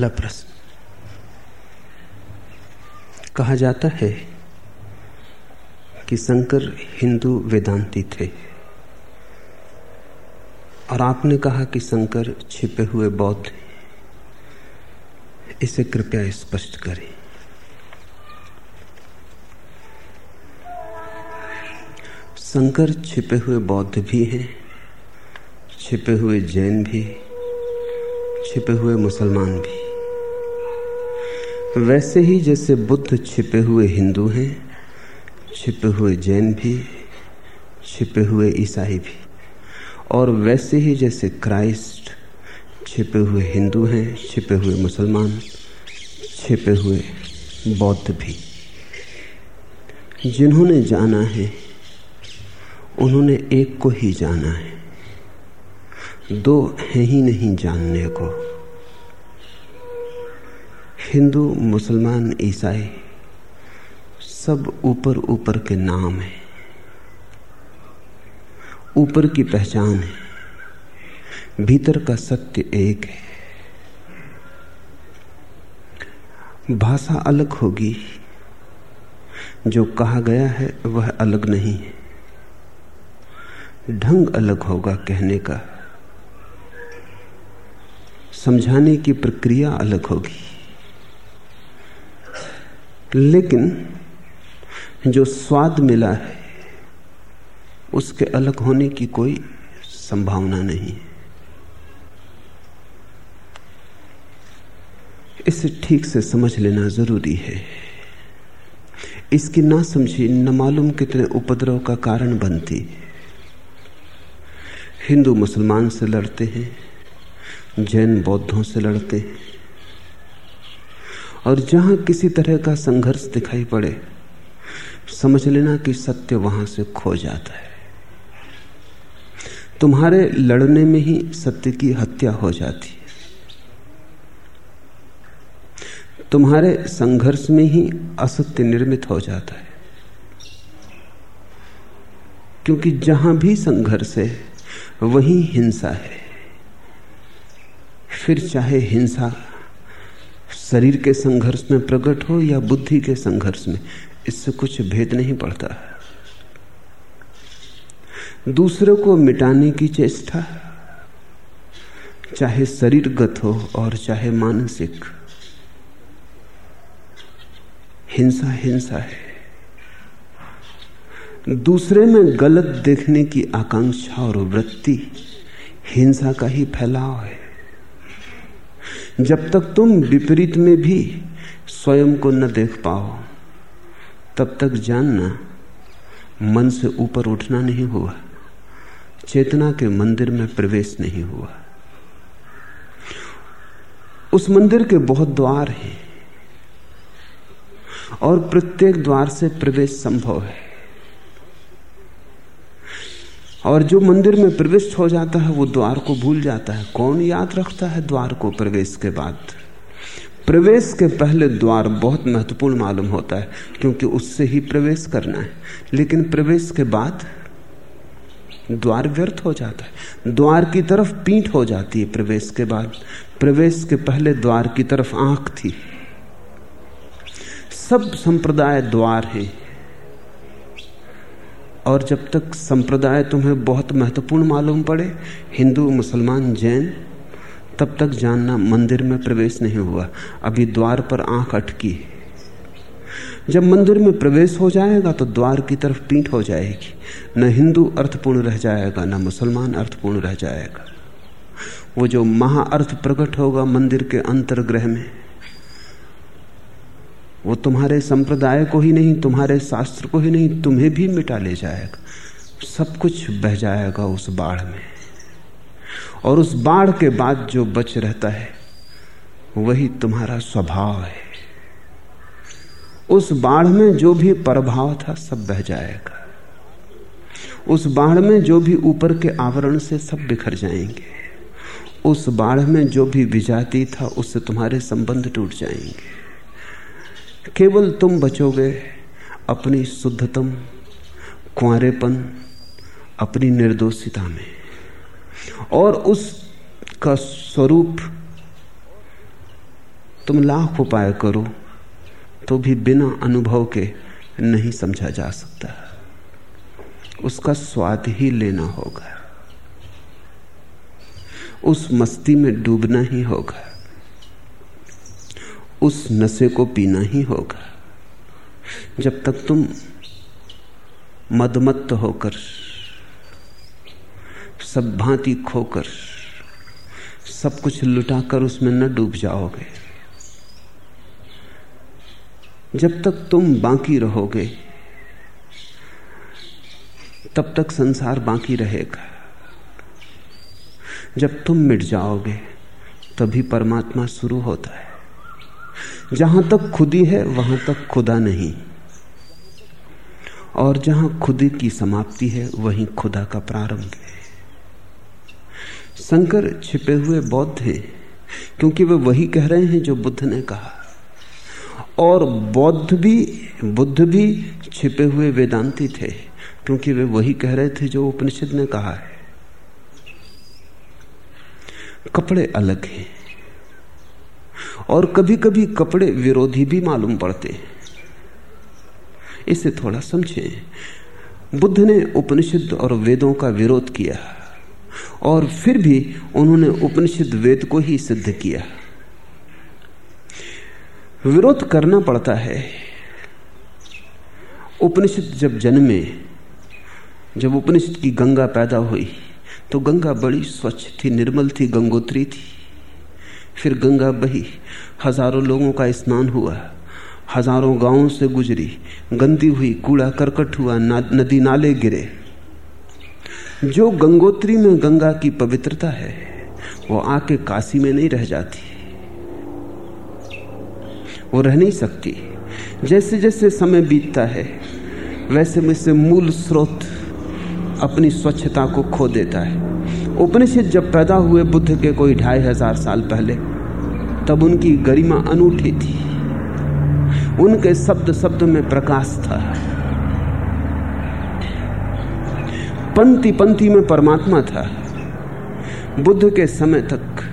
पहला प्रश्न कहा जाता है कि शंकर हिंदू वेदांती थे। और आपने कहा कि शंकर छिपे हुए बौद्ध इसे कृपया स्पष्ट करें। शंकर छिपे हुए बौद्ध भी हैं, छिपे हुए जैन भी, छिपे हुए मुसलमान भी। वैसे ही जैसे बुद्ध छिपे हुए हिंदू हैं, छिपे हुए जैन भी, छिपे हुए ईसाई भी, और वैसे ही जैसे क्राइस्ट छिपे हुए हिंदू हैं, छिपे हुए मुसलमान, छिपे हुए बौद्ध भी। जिन्होंने जाना है, उन्होंने एक को ही जाना है। दो है ही नहीं जानने को। हिंदू, मुसलमान, ईसाई सब ऊपर ऊपर के नाम है। ऊपर की पहचान है। भीतर का सत्य एक है। भाषा अलग होगी। जो कहा गया है, वह अलग नहीं है। ढंग अलग होगा कहने का। समझाने की प्रक्रिया अलग होगी। लेकिन जो स्वाद मिला है, उसके अलग होने की कोई संभावना नहीं है। इसे ठीक से समझ लेना ज़रूरी है। इसकी ना समझी, न मालूम कितने उपद्रव का कारण बनती हिंदू मुसलमान से लड़ते हैं, जैन बौद्धों से लड़ते और जहाँ किसी तरह का संघर्ष दिखाई पड़े, समझ लेना कि सत्य वहाँ से खो जाता है। तुम्हारे लड़ने में ही सत्य की हत्या हो जाती है। तुम्हारे संघर्ष में ही असत्य निर्मित हो जाता है। क्योंकि जहाँ भी संघर्ष है, वही हिंसा है। फिर चाहे हिंसा शरीर के संघर्ष में प्रकट हो या बुद्धि के संघर्ष में, इससे कुछ भेद नहीं पड़ता है। दूसरे को मिटाने की चेष्टा, चाहे शरीरगत हो और चाहे मानसिक। हिंसा हिंसा है। दूसरे में गलत देखने की आकांक्षा और वृत्ति, हिंसा का ही फैलाव है। जब तक तुम विपरीत में भी स्वयं को न देख पाओ, तब तक जानना मन से ऊपर उठना नहीं हुआ, चेतना के मंदिर में प्रवेश नहीं हुआ। उस मंदिर के बहुत द्वार हैं और प्रत्येक द्वार से प्रवेश संभव है। और जो मंदिर में प्रविष्ट हो जाता है, वो द्वार को भूल जाता है। कौन याद रखता है द्वार को प्रवेश के बाद? प्रवेश के पहले द्वार बहुत महत्वपूर्ण मालूम होता है, क्योंकि उससे ही प्रवेश करना है। लेकिन प्रवेश के बाद द्वार व्यर्थ हो जाता है। द्वार की तरफ़ पीठ हो जाती है प्रवेश के बाद। प्रवेश के पहले द्वार की तरफ़ आँख थी। सब संप्रदाय द्वार है। और जब तक संप्रदाय तुम्हें बहुत महत्वपूर्ण मालूम पड़े, हिंदू, मुसलमान, जैन, तब तक जानना मंदिर में प्रवेश नहीं हुआ। अभी द्वार पर आँख अटकी। जब मंदिर में प्रवेश हो जाएगा तो द्वार की तरफ़ पीठ हो जाएगी। न हिंदू अर्थपूर्ण रह जाएगा, न मुसलमान अर्थपूर्ण रह जाएगा। वो जो महाअर्थ प्रकट होगा मंदिर के अंतर्ग्रह में वो तुम्हारे संप्रदाय को ही नहीं, तुम्हारे शास्त्र को ही नहीं, तुम्हें भी मिटा ले जाएगा। सब कुछ बह जाएगा उस बाढ़ में। और उस बाढ़ के बाद जो बच रहता है, वही तुम्हारा स्वभाव है। उस बाढ़ में जो भी प्रभाव था, सब बह जाएगा। उस बाढ़ में जो भी ऊपर के आवरण से सब बिखर जाएँगे। उस बाढ़ में जो भी विजाती था, उससे तुम्हारे संबंध टूट जाएँगे। केवल तुम बचोगे अपनी शुद्धतम कुआरेपन, अपनी निर्दोषिता में। और उसका स्वरूप तुम लाख उपाय करो तो भी बिना अनुभव के नहीं समझा जा सकता। उसका स्वाद ही लेना होगा। उस मस्ती में डूबना ही होगा। उस नशे को पीना ही होगा। जब तक तुम मदमत्त होकर, सब भांति खोकर, सब कुछ लुटाकर उसमें न डूब जाओगे। जब तक तुम बाकी रहोगे, तब तक संसार बाकी रहेगा। जब तुम मिट जाओगे, तभी परमात्मा शुरू होता है। जहाँ तक खुदी है, वहाँ तक खुदा नहीं। और जहाँ खुदी की समाप्ति है, वहीं खुदा का प्रारंभ है। शंकर छिपे हुए बौद्ध हैं, क्योंकि वे वही कह रहे हैं जो बुद्ध ने कहा। और बौद्ध भी, बुद्ध भी छिपे हुए वेदांती थे, क्योंकि वे वही कह रहे थे जो उपनिषद ने कहा है। कपड़े अलग हैं। और कभी कभी कपड़े विरोधी भी मालूम पड़ते हैं। इसे थोड़ा समझें। बुद्ध ने उपनिषद और वेदों का विरोध किया और फिर भी उन्होंने उपनिषद वेद को ही सिद्ध किया। विरोध करना पड़ता है। उपनिषद जब जन्मे, जब उपनिषद की गंगा पैदा हुई तो गंगा बड़ी स्वच्छ थी, निर्मल थी, गंगोत्री थी। फिर गंगा बही हज़ारों लोगों का स्नान हुआ हज़ारों गाँवों से गुजरी गंदी हुई कूड़ा करकट हुआ ना, नदी नाले गिरे। जो गंगोत्री में गंगा की पवित्रता है वो आके काशी में नहीं रह जाती। वो रह नहीं सकती। जैसे जैसे समय बीतता है वैसे वैसे मूल स्रोत अपनी स्वच्छता को खो देता है। उपनिषद जब पैदा हुए बुद्ध के कोई ढाई हज़ार साल पहले, तब उनकी गरिमा अनूठी थी। उनके शब्द शब्द में प्रकाश था। पंक्ति पंक्ति में परमात्मा था। बुद्ध के समय तक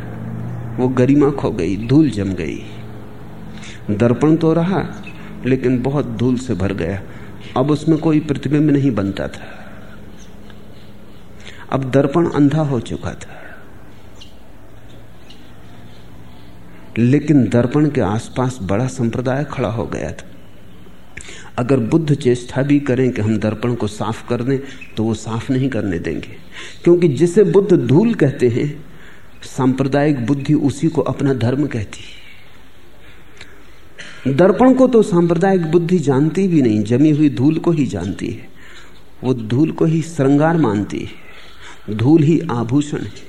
वो गरिमा खो गई, धूल जम गई। दर्पण तो रहा, लेकिन बहुत धूल से भर गया। अब उसमें कोई प्रतिबिंब नहीं बनता था। अब दर्पण अंधा हो चुका था। लेकिन दर्पण के आसपास बड़ा संप्रदाय खड़ा हो गया था। अगर बुद्ध चेष्टा भी करें कि हम दर्पण को साफ़ कर दें तो वो साफ़ नहीं करने देंगे। क्योंकि जिसे बुद्ध धूल कहते हैं, सांप्रदायिक बुद्धि उसी को अपना धर्म कहती है। दर्पण को तो सांप्रदायिक बुद्धि जानती भी नहीं, जमी हुई धूल को ही जानती है। वो धूल को ही श्रृंगार मानती है। धूल ही आभूषण है।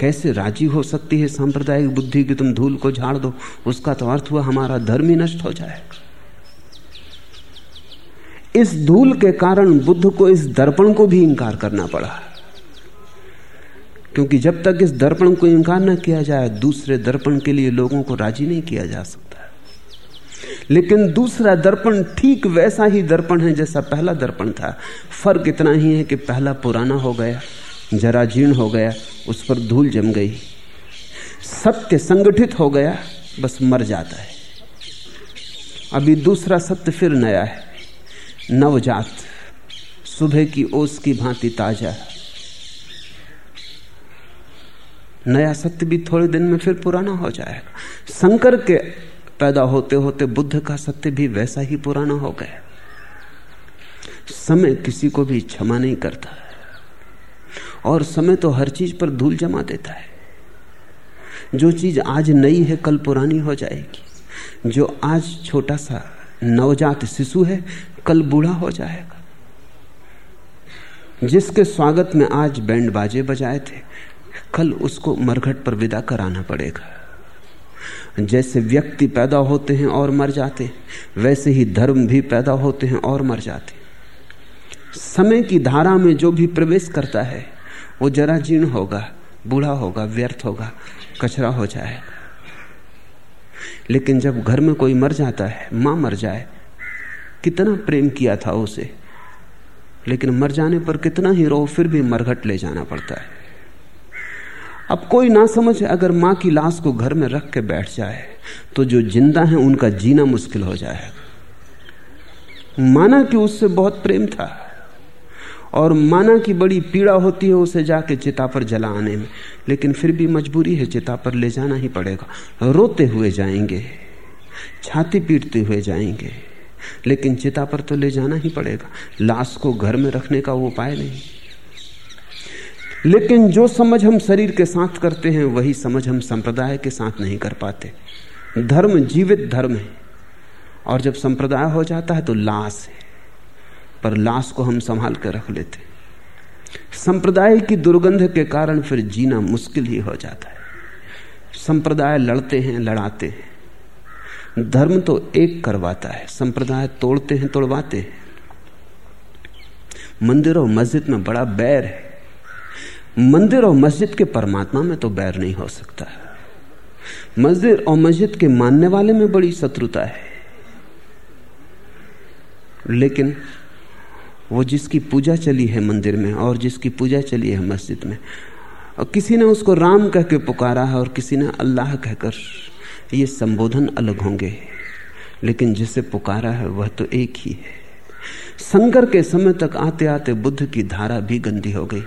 कैसे राज़ी हो सकती है सांप्रदायिक बुद्धि कि तुम धूल को झाड़ दो? उसका तो अर्थ हुआ हमारा धर्म ही नष्ट हो जाएगा इस धूल के कारण बुद्ध को इस दर्पण को भी इंकार करना पड़ा। क्योंकि जब तक इस दर्पण को इंकार न किया जाए, दूसरे दर्पण के लिए लोगों को राज़ी नहीं किया जा सकता। लेकिन दूसरा दर्पण ठीक वैसा ही दर्पण है जैसा पहला दर्पण था। फ़र्क इतना ही है कि पहला पुराना हो गया, जरा जीर्ण हो गया, उस पर धूल जम गई। सत्य संगठित हो गया, बस मर जाता है। अभी दूसरा सत्य फिर नया है। नवजात, सुबह की ओस की भांति ताज़ा। नया सत्य भी थोड़े दिन में फिर पुराना हो जाएगा। शंकर के पैदा होते होते बुद्ध का सत्य भी वैसा ही पुराना हो गया। समय किसी को भी क्षमा नहीं करता और समय तो हर चीज़ पर धूल जमा देता है। जो चीज़ आज नई है, कल पुरानी हो जाएगी। जो आज छोटा सा नवजात शिशु है, कल बूढ़ा हो जाएगा। जिसके स्वागत में आज बैंड बाजे बजाए थे, कल उसको मरघट पर विदा कराना पड़ेगा। जैसे व्यक्ति पैदा होते हैं और मर जाते वैसे ही धर्म भी पैदा होते हैं और मर जाते समय की धारा में जो भी प्रवेश करता है, वो जरा जीर्ण होगा, बूढ़ा होगा, व्यर्थ होगा, कचरा हो जाएगा। लेकिन जब घर में कोई मर जाता है, माँ मर जाए, कितना प्रेम किया था उसे। लेकिन मर जाने पर कितना ही रो फिर भी मरघट ले जाना पड़ता है। अब कोई ना समझ, अगर माँ की लाश को घर में रख के बैठ जाए तो जो ज़िंदा है, उनका जीना मुश्किल हो जाएगा। माना कि उससे बहुत प्रेम था, और माना कि बड़ी पीड़ा होती है उसे जाके चिता पर जला आने में, लेकिन फिर भी मजबूरी है, चिता पर ले जाना ही पड़ेगा। रोते हुए जाएँगे, छाती पीटते हुए जाएँगे, लेकिन चिता पर तो ले जाना ही पड़ेगा। लाश को घर में रखने का वो उपाय नहीं। लेकिन जो समझ हम शरीर के साथ करते हैं, वही समझ हम संप्रदाय के साथ नहीं कर पाते। धर्म जीवित धर्म है, और जब संप्रदाय हो जाता है तो लाश है, पर लाश को हम संभाल कर रख लेते संप्रदाय की दुर्गंध के कारण फिर जीना मुश्किल ही हो जाता है। संप्रदाय लड़ते हैं, लड़ाते हैं। धर्म तो एक करवाता है, संप्रदाय तोड़ते हैं, तोड़वाते हैं। मंदिर और मस्जिद में बड़ा बैर है। मंदिर और मस्जिद के परमात्मा में तो बैर नहीं हो सकता मस्जिद और मस्जिद के मानने वाले में बड़ी शत्रुता है। लेकिन वो जिसकी पूजा चली है मंदिर में और जिसकी पूजा चली है मस्जिद में, और किसी ने उसको राम कह के पुकारा है और किसी ने अल्लाह कहकर ये संबोधन अलग होंगे। लेकिन जिसे पुकारा है, वह तो एक ही है। संकर के समय तक आते आते बुद्ध की धारा भी गंदी हो गई।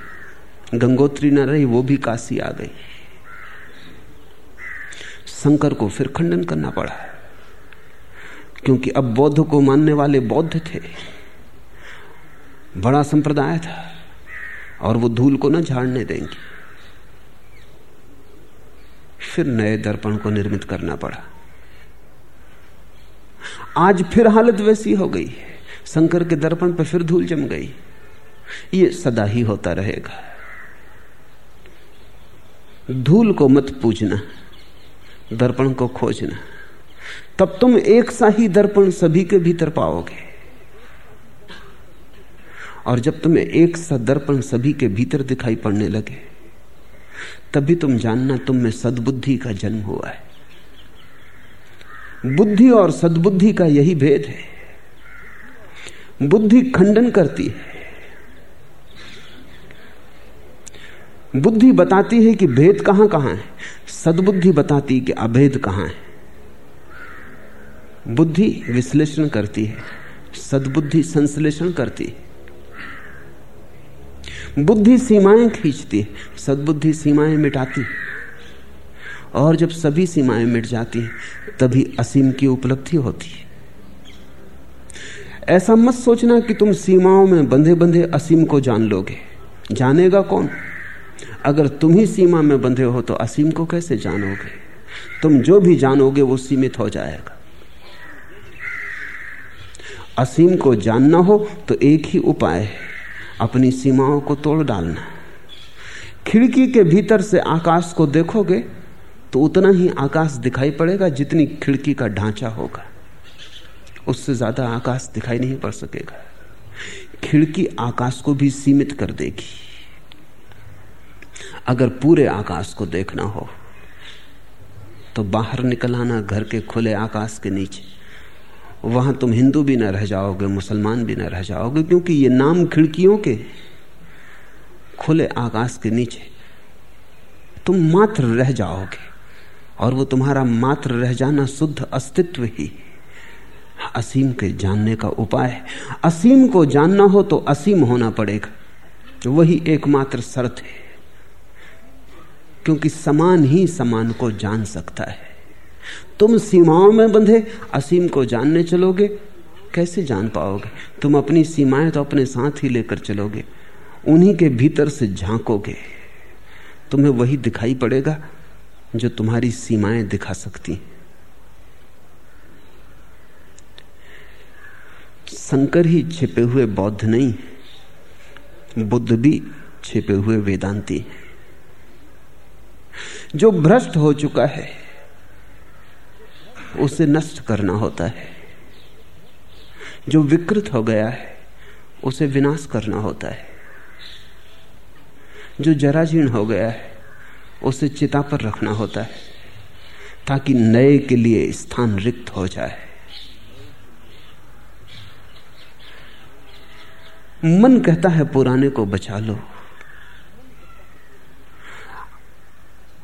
गंगोत्री न रही, वो भी काशी आ गई। शंकर को फिर खंडन करना पड़ा। क्योंकि अब बौद्ध को मानने वाले बौद्ध थे। बड़ा संप्रदाय था, और वो धूल को न झाड़ने देंगे। फिर नए दर्पण को निर्मित करना पड़ा। आज फिर हालत वैसी हो गई शंकर के दर्पण पर फिर धूल जम गई। ये सदा ही होता रहेगा। धूल को मत पूजना, दर्पण को खोजना। तब तुम एक सा ही दर्पण सभी के भीतर पाओगे। और जब तुम्हें एक सा दर्पण सभी के भीतर दिखाई पड़ने लगे, तभी तुम जानना तुम में सद्बुद्धि का जन्म हुआ है। बुद्धि और सद्बुद्धि का यही भेद है। बुद्धि खंडन करती है। बुद्धि बताती है कि भेद कहाँ कहाँ है? सदबुद्धि बताती है कि अभेद कहाँ है? बुद्धि विश्लेषण करती है, सदबुद्धि संश्लेषण करती है। बुद्धि सीमाएँ खींचती है, सद्बुद्धि सीमाएँ मिटाती और जब सभी सीमाएँ मिट जाती हैं, तभी असीम की उपलब्धि होती है। ऐसा मत सोचना कि तुम सीमाओं में बंधे बंधे असीम को जान लोगे। जानेगा कौन? अगर तुम ही सीमा में बंधे हो तो असीम को कैसे जानोगे? तुम जो भी जानोगे वो सीमित हो जाएगा। असीम को जानना हो तो एक ही उपाय है, अपनी सीमाओं को तोड़ डालना। खिड़की के भीतर से आकाश को देखोगे तो उतना ही आकाश दिखाई पड़ेगा जितनी खिड़की का ढांचा होगा। उससे ज़्यादा आकाश दिखाई नहीं पड़ सकेगा। खिड़की आकाश को भी सीमित कर देगी। अगर पूरे आकाश को देखना हो तो बाहर निकल आना, घर के खुले आकाश के नीचे। वहाँ तुम हिंदू भी न रह जाओगे, मुसलमान भी न रह जाओगे, क्योंकि ये नाम खिड़कियों के खुले आकाश के नीचे। तुम मात्र रह जाओगे, और वो तुम्हारा मात्र रह जाना शुद्ध अस्तित्व ही। असीम के जानने का उपाय है। असीम को जानना हो तो असीम होना पड़ेगा। वही एकमात्र शर्त है। क्योंकि समान ही समान को जान सकता है। तुम सीमाओं में बंधे, असीम को जानने चलोगे। कैसे जान पाओगे? तुम अपनी सीमाएँ तो अपने साथ ही लेकर चलोगे। उन्हीं के भीतर से झांकोगे। तुम्हें वही दिखाई पड़ेगा जो तुम्हारी सीमाएँ दिखा सकती शंकर ही छिपे हुए बौद्ध नहीं, बुद्ध भी छिपे हुए वेदांती हैं। जो भ्रष्ट हो चुका है, उसे नष्ट करना होता है। जो विकृत हो गया है, उसे विनाश करना होता है। जो जराजीर्ण हो गया है, उसे चिता पर रखना होता है, ताकि नए के लिए स्थान रिक्त हो जाए। मन कहता है, पुराने को बचा लो।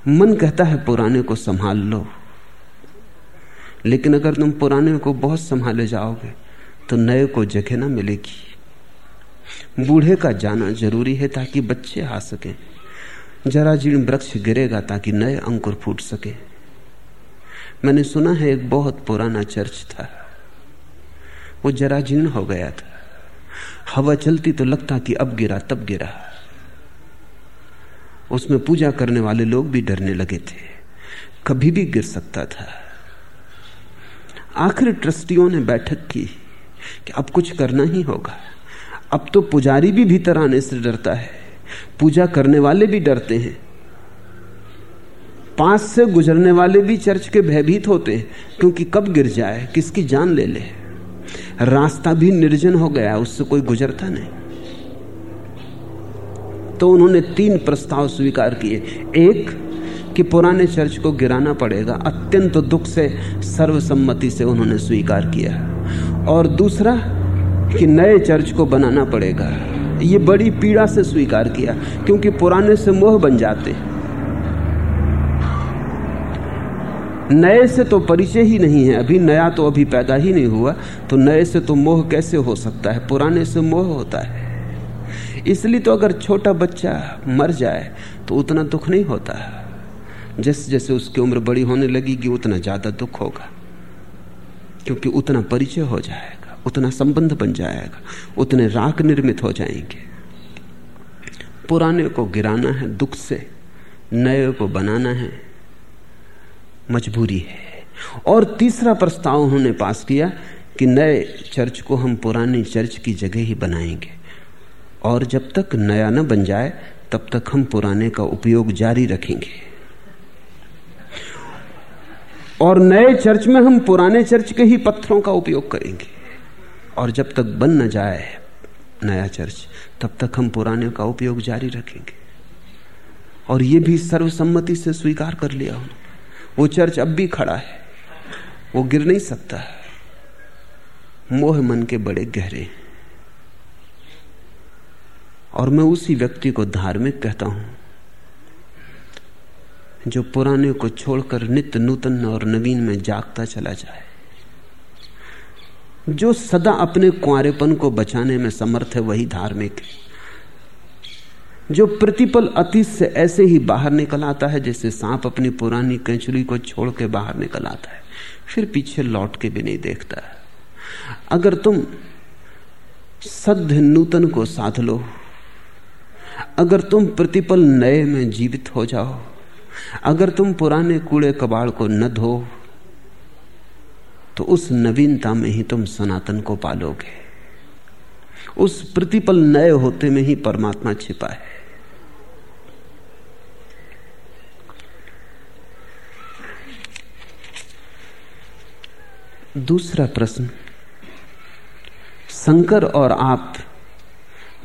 मन कहता है, पुराने को संभाल लो। लेकिन अगर तुम पुराने को बहुत संभाले जाओगे तो नए को जगह ना मिलेगी। बूढ़े का जाना ज़रूरी है ताकि बच्चे आ सकें। जरा जीर्ण वृक्ष गिरेगा ताकि नए अंकुर फूट सके। मैंने सुना है, एक बहुत पुराना चर्च था। वो जरा जीर्ण हो गया था। हवा चलती तो लगता कि अब गिरा, तब गिरा। उसमें पूजा करने वाले लोग भी डरने लगे थे। कभी भी गिर सकता था। आखिर ट्रस्टियों ने बैठक की कि अब कुछ करना ही होगा। अब तो पुजारी भी भीतर आने से डरता है। पूजा करने वाले भी डरते हैं। पास से गुजरने वाले भी चर्च के भयभीत होते हैं, क्योंकि कब गिर जाए, किसकी जान ले ले। रास्ता भी निर्जन हो गया, उससे कोई गुजरता नहीं। तो उन्होंने तीन प्रस्ताव स्वीकार किए। एक, कि पुराने चर्च को गिराना पड़ेगा। अत्यंत दुख से, सर्वसम्मति से उन्होंने स्वीकार किया। और दूसरा, कि नए चर्च को बनाना पड़ेगा। ये बड़ी पीड़ा से स्वीकार किया, क्योंकि पुराने से मोह बन जाते। नए से तो परिचय ही नहीं है। अभी नया तो अभी पैदा ही नहीं हुआ। तो नए से तो मोह कैसे हो सकता है? पुराने से मोह होता है। इसलिए तो अगर छोटा बच्चा मर जाए तो उतना दुख नहीं होता। जैसे जैसे उसकी उम्र बड़ी होने लगेगी, उतना ज़्यादा दुख होगा। क्योंकि उतना परिचय हो जाएगा, उतना संबंध बन जाएगा, उतने राग निर्मित हो जाएँगे। पुराने को गिराना है, दुख से, नए को बनाना है, मजबूरी है। और तीसरा प्रस्ताव उन्होंने पास किया कि नए चर्च को हम पुरानी चर्च की जगह ही बनाएँगे। और जब तक नया न बन जाए, तब तक हम पुराने का उपयोग जारी रखेंगे। और नए चर्च में हम पुराने चर्च के ही पत्थरों का उपयोग करेंगे। और जब तक बन न जाए नया चर्च, तब तक हम पुराने का उपयोग जारी रखेंगे। और यह भी सर्वसम्मति से स्वीकार कर लिया उन्होंने वो चर्च अब भी खड़ा है। वो गिर नहीं सकता। मोह मन के बड़े गहरे और मैं उसी व्यक्ति को धार्मिक कहता हूँ, जो पुराने को छोड़कर नित्य नूतन और नवीन में जागता चला जाए। जो सदा अपने कुआरेपन को बचाने में समर्थ है, वही धार्मिक है। जो प्रतिपल अतीत से ऐसे ही बाहर निकल आता है, जैसे सांप अपनी पुरानी कैंचुरी को छोड़ के बाहर निकल आता है, फिर पीछे लौट के भी नहीं देखता है। अगर तुम सद्ध नूतन को साध लो अगर तुम प्रतिपल नए में जीवित हो जाओ, अगर तुम पुराने कूड़े कबाड़ को न धो तो उस नवीनता में ही तुम सनातन को पालोगे। उस प्रतिपल नए होते में ही परमात्मा छिपा है। दूसरा प्रश्न, शंकर और आप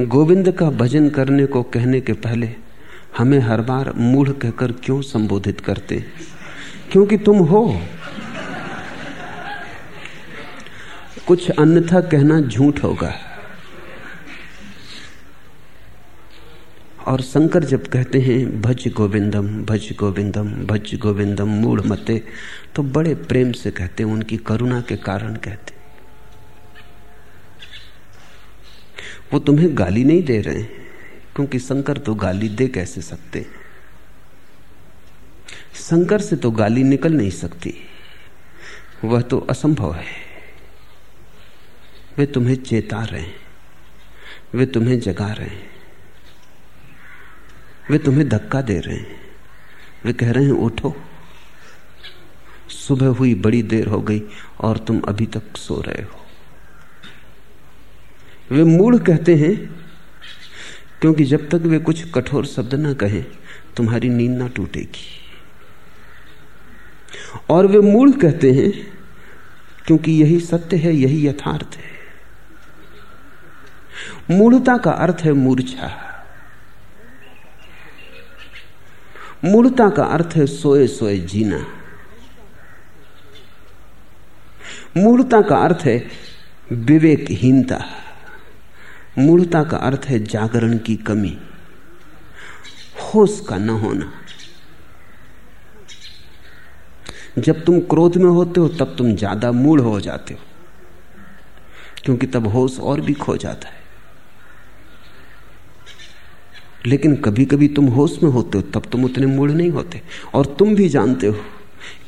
गोविंद का भजन करने को कहने के पहले हमें हर बार मूढ़ कहकर क्यों संबोधित करते? क्योंकि तुम हो। कुछ अन्यथा कहना झूठ होगा। और शंकर जब कहते हैं, भज गोविंदम भज गोविंदम भज गोविंदम, मूढ़ मते तो बड़े प्रेम से कहते हैं, उनकी करुणा के कारण कहते वो तुम्हें गाली नहीं दे रहे हैं, क्योंकि शंकर तो गाली दे कैसे सकते? शंकर से तो गाली निकल नहीं सकती। वह तो असंभव है। वे तुम्हें चेता रहे हैं। वे तुम्हें जगा रहे हैं। वे तुम्हें धक्का दे रहे हैं। वे कह रहे हैं, उठो। सुबह हुई, बड़ी देर हो गई और तुम अभी तक सो रहे हो। वे मूढ़ कहते हैं, क्योंकि जब तक वे कुछ कठोर शब्द ना कहें, तुम्हारी नींद ना टूटेगी। और वे मूढ़ कहते हैं, क्योंकि यही सत्य है, यही यथार्थ है। मूढ़ता का अर्थ है मूर्छा। मूर्ता का अर्थ है सोए सोए जीना। मूर्ता का अर्थ है विवेकहीनता। मूर्ता का अर्थ है जागरण की कमी। होश का न होना। जब तुम क्रोध में होते हो, तब तुम ज़्यादा मूड हो जाते हो। क्योंकि तब होश और भी खो जाता है। लेकिन कभी कभी तुम होश में होते हो, तब तुम उतने मूड नहीं होते। और तुम भी जानते हो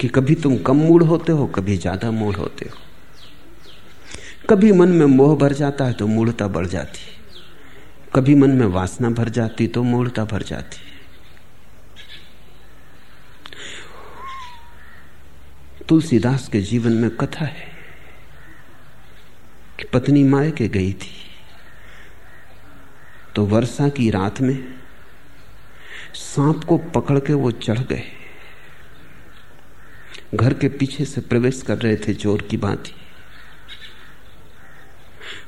कि कभी तुम कम मूड होते हो, कभी ज़्यादा मूड होते हो। कभी मन में मोह भर जाता है तो मूढ़ता बढ़ जाती कभी मन में वासना भर जाती तो मूढ़ता भर जाती तुलसीदास के जीवन में कथा है कि पत्नी माए के गई थी। तो वर्षा की रात में सांप को पकड़ के वो चढ़ गए। घर के पीछे से प्रवेश कर रहे थे चोर की बात।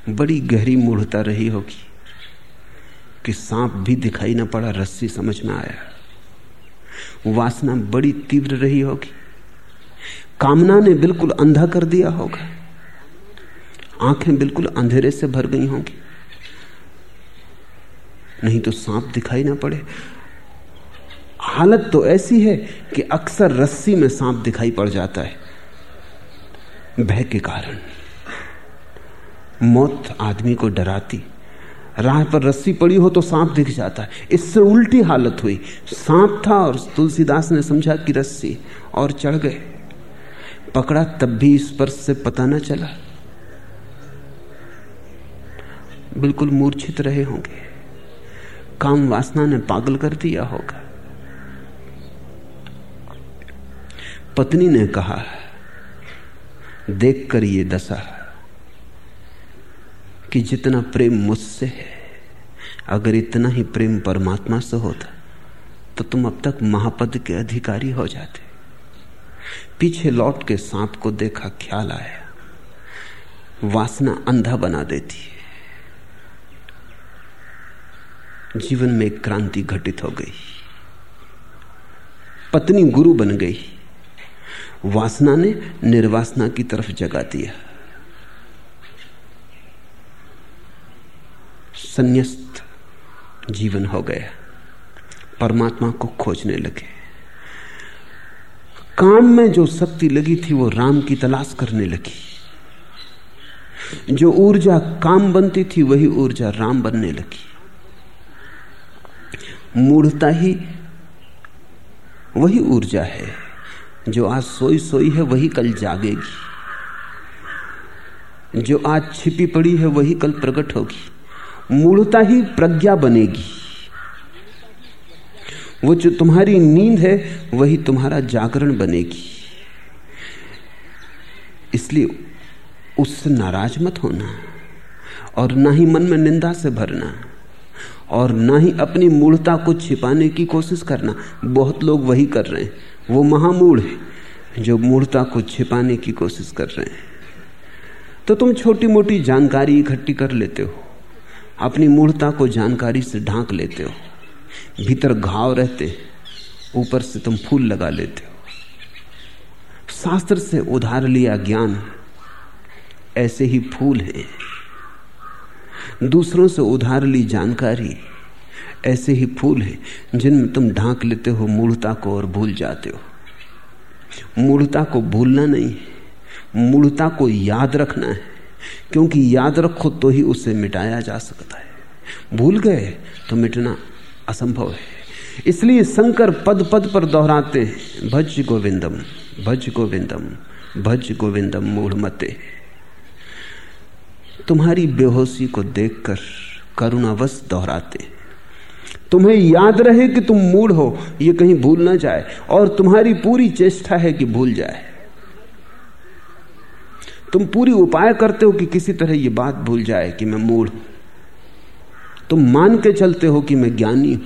बड़ी गहरी मूढ़ता रही होगी कि सांप भी दिखाई ना पड़ा, रस्सी समझ में आया। वासना बड़ी तीव्र रही होगी। कामना ने बिल्कुल अंधा कर दिया होगा। आँखें बिल्कुल अंधेरे से भर गई होंगी। नहीं तो सांप दिखाई ना पड़े। हालत तो ऐसी है कि अक्सर रस्सी में सांप दिखाई पड़ जाता है। भय के कारण। मौत आदमी को डराती। राह पर रस्सी पड़ी हो तो सांप दिख जाता। है इससे उल्टी हालत हुई। सांप था और तुलसीदास ने समझा कि रस्सी और चढ़ गए। पकड़ा तब भी स्पर्श से पता न चला। बिल्कुल मूर्छित रहे होंगे। काम वासना ने पागल कर दिया होगा। पत्नी ने कहा देखकर ये दशा। कि जितना प्रेम मुझसे है, अगर इतना ही प्रेम परमात्मा से होता तो तुम अब तक महापद के अधिकारी हो जाते। पीछे लौट के सांप को देखा, ख्याल आया। वासना अंधा बना देती है। जीवन में क्रांति घटित हो गई। पत्नी गुरु बन गई। वासना ने निर्वासना की तरफ़ जगा दिया। संन्यास्त जीवन हो गया। परमात्मा को खोजने लगे। काम में जो शक्ति लगी थी, वो राम की तलाश करने लगी। जो ऊर्जा काम बनती थी, वही ऊर्जा राम बनने लगी। मूढ़ता ही वही ऊर्जा है, जो आज सोई सोई है, वही कल जागेगी। जो आज छिपी पड़ी है, वही कल प्रकट होगी। मूढ़ता ही प्रज्ञा बनेगी। वो जो तुम्हारी नींद है, वही तुम्हारा जागरण बनेगी। इसलिए उससे नाराज़ मत होना और ना ही मन में निंदा से भरना और ना ही अपनी मूढ़ता को छिपाने की कोशिश करना। बहुत लोग वही कर रहे हैं। वो महामूढ़ है जो मूढ़ता को छिपाने की कोशिश कर रहे हैं। तो तुम छोटी मोटी जानकारी इकट्ठी कर लेते हो। अपनी मूढ़ता को जानकारी से ढांक लेते हो। भीतर घाव रहते, ऊपर से तुम फूल लगा लेते हो। शास्त्र से उधार लिया ज्ञान ऐसे ही फूल है। दूसरों से उधार ली जानकारी ऐसे ही फूल है, जिनमें तुम ढांक लेते हो मूढ़ता को और भूल जाते हो। मूढ़ता को भूलना नहीं मूढ़ता को याद रखना है। क्योंकि याद रखो तो ही उसे मिटाया जा सकता है। भूल गए तो मिटना असंभव है। इसलिए शंकर पद पद पर दोहराते हैं, भज गोविंदम भज गोविंदम भज गोविंदम मूढ़ मते। तुम्हारी बेहोशी को देखकर करुणावश दोहराते तुम्हें याद रहे कि तुम मूड हो, ये कहीं भूल ना जाए, और तुम्हारी पूरी चेष्टा है कि भूल जाए। तुम पूरी उपाय करते हो कि किसी तरह ये बात भूल जाए कि मैं हूँ? तुम मान के चलते हो कि मैं ज्ञानी हूँ?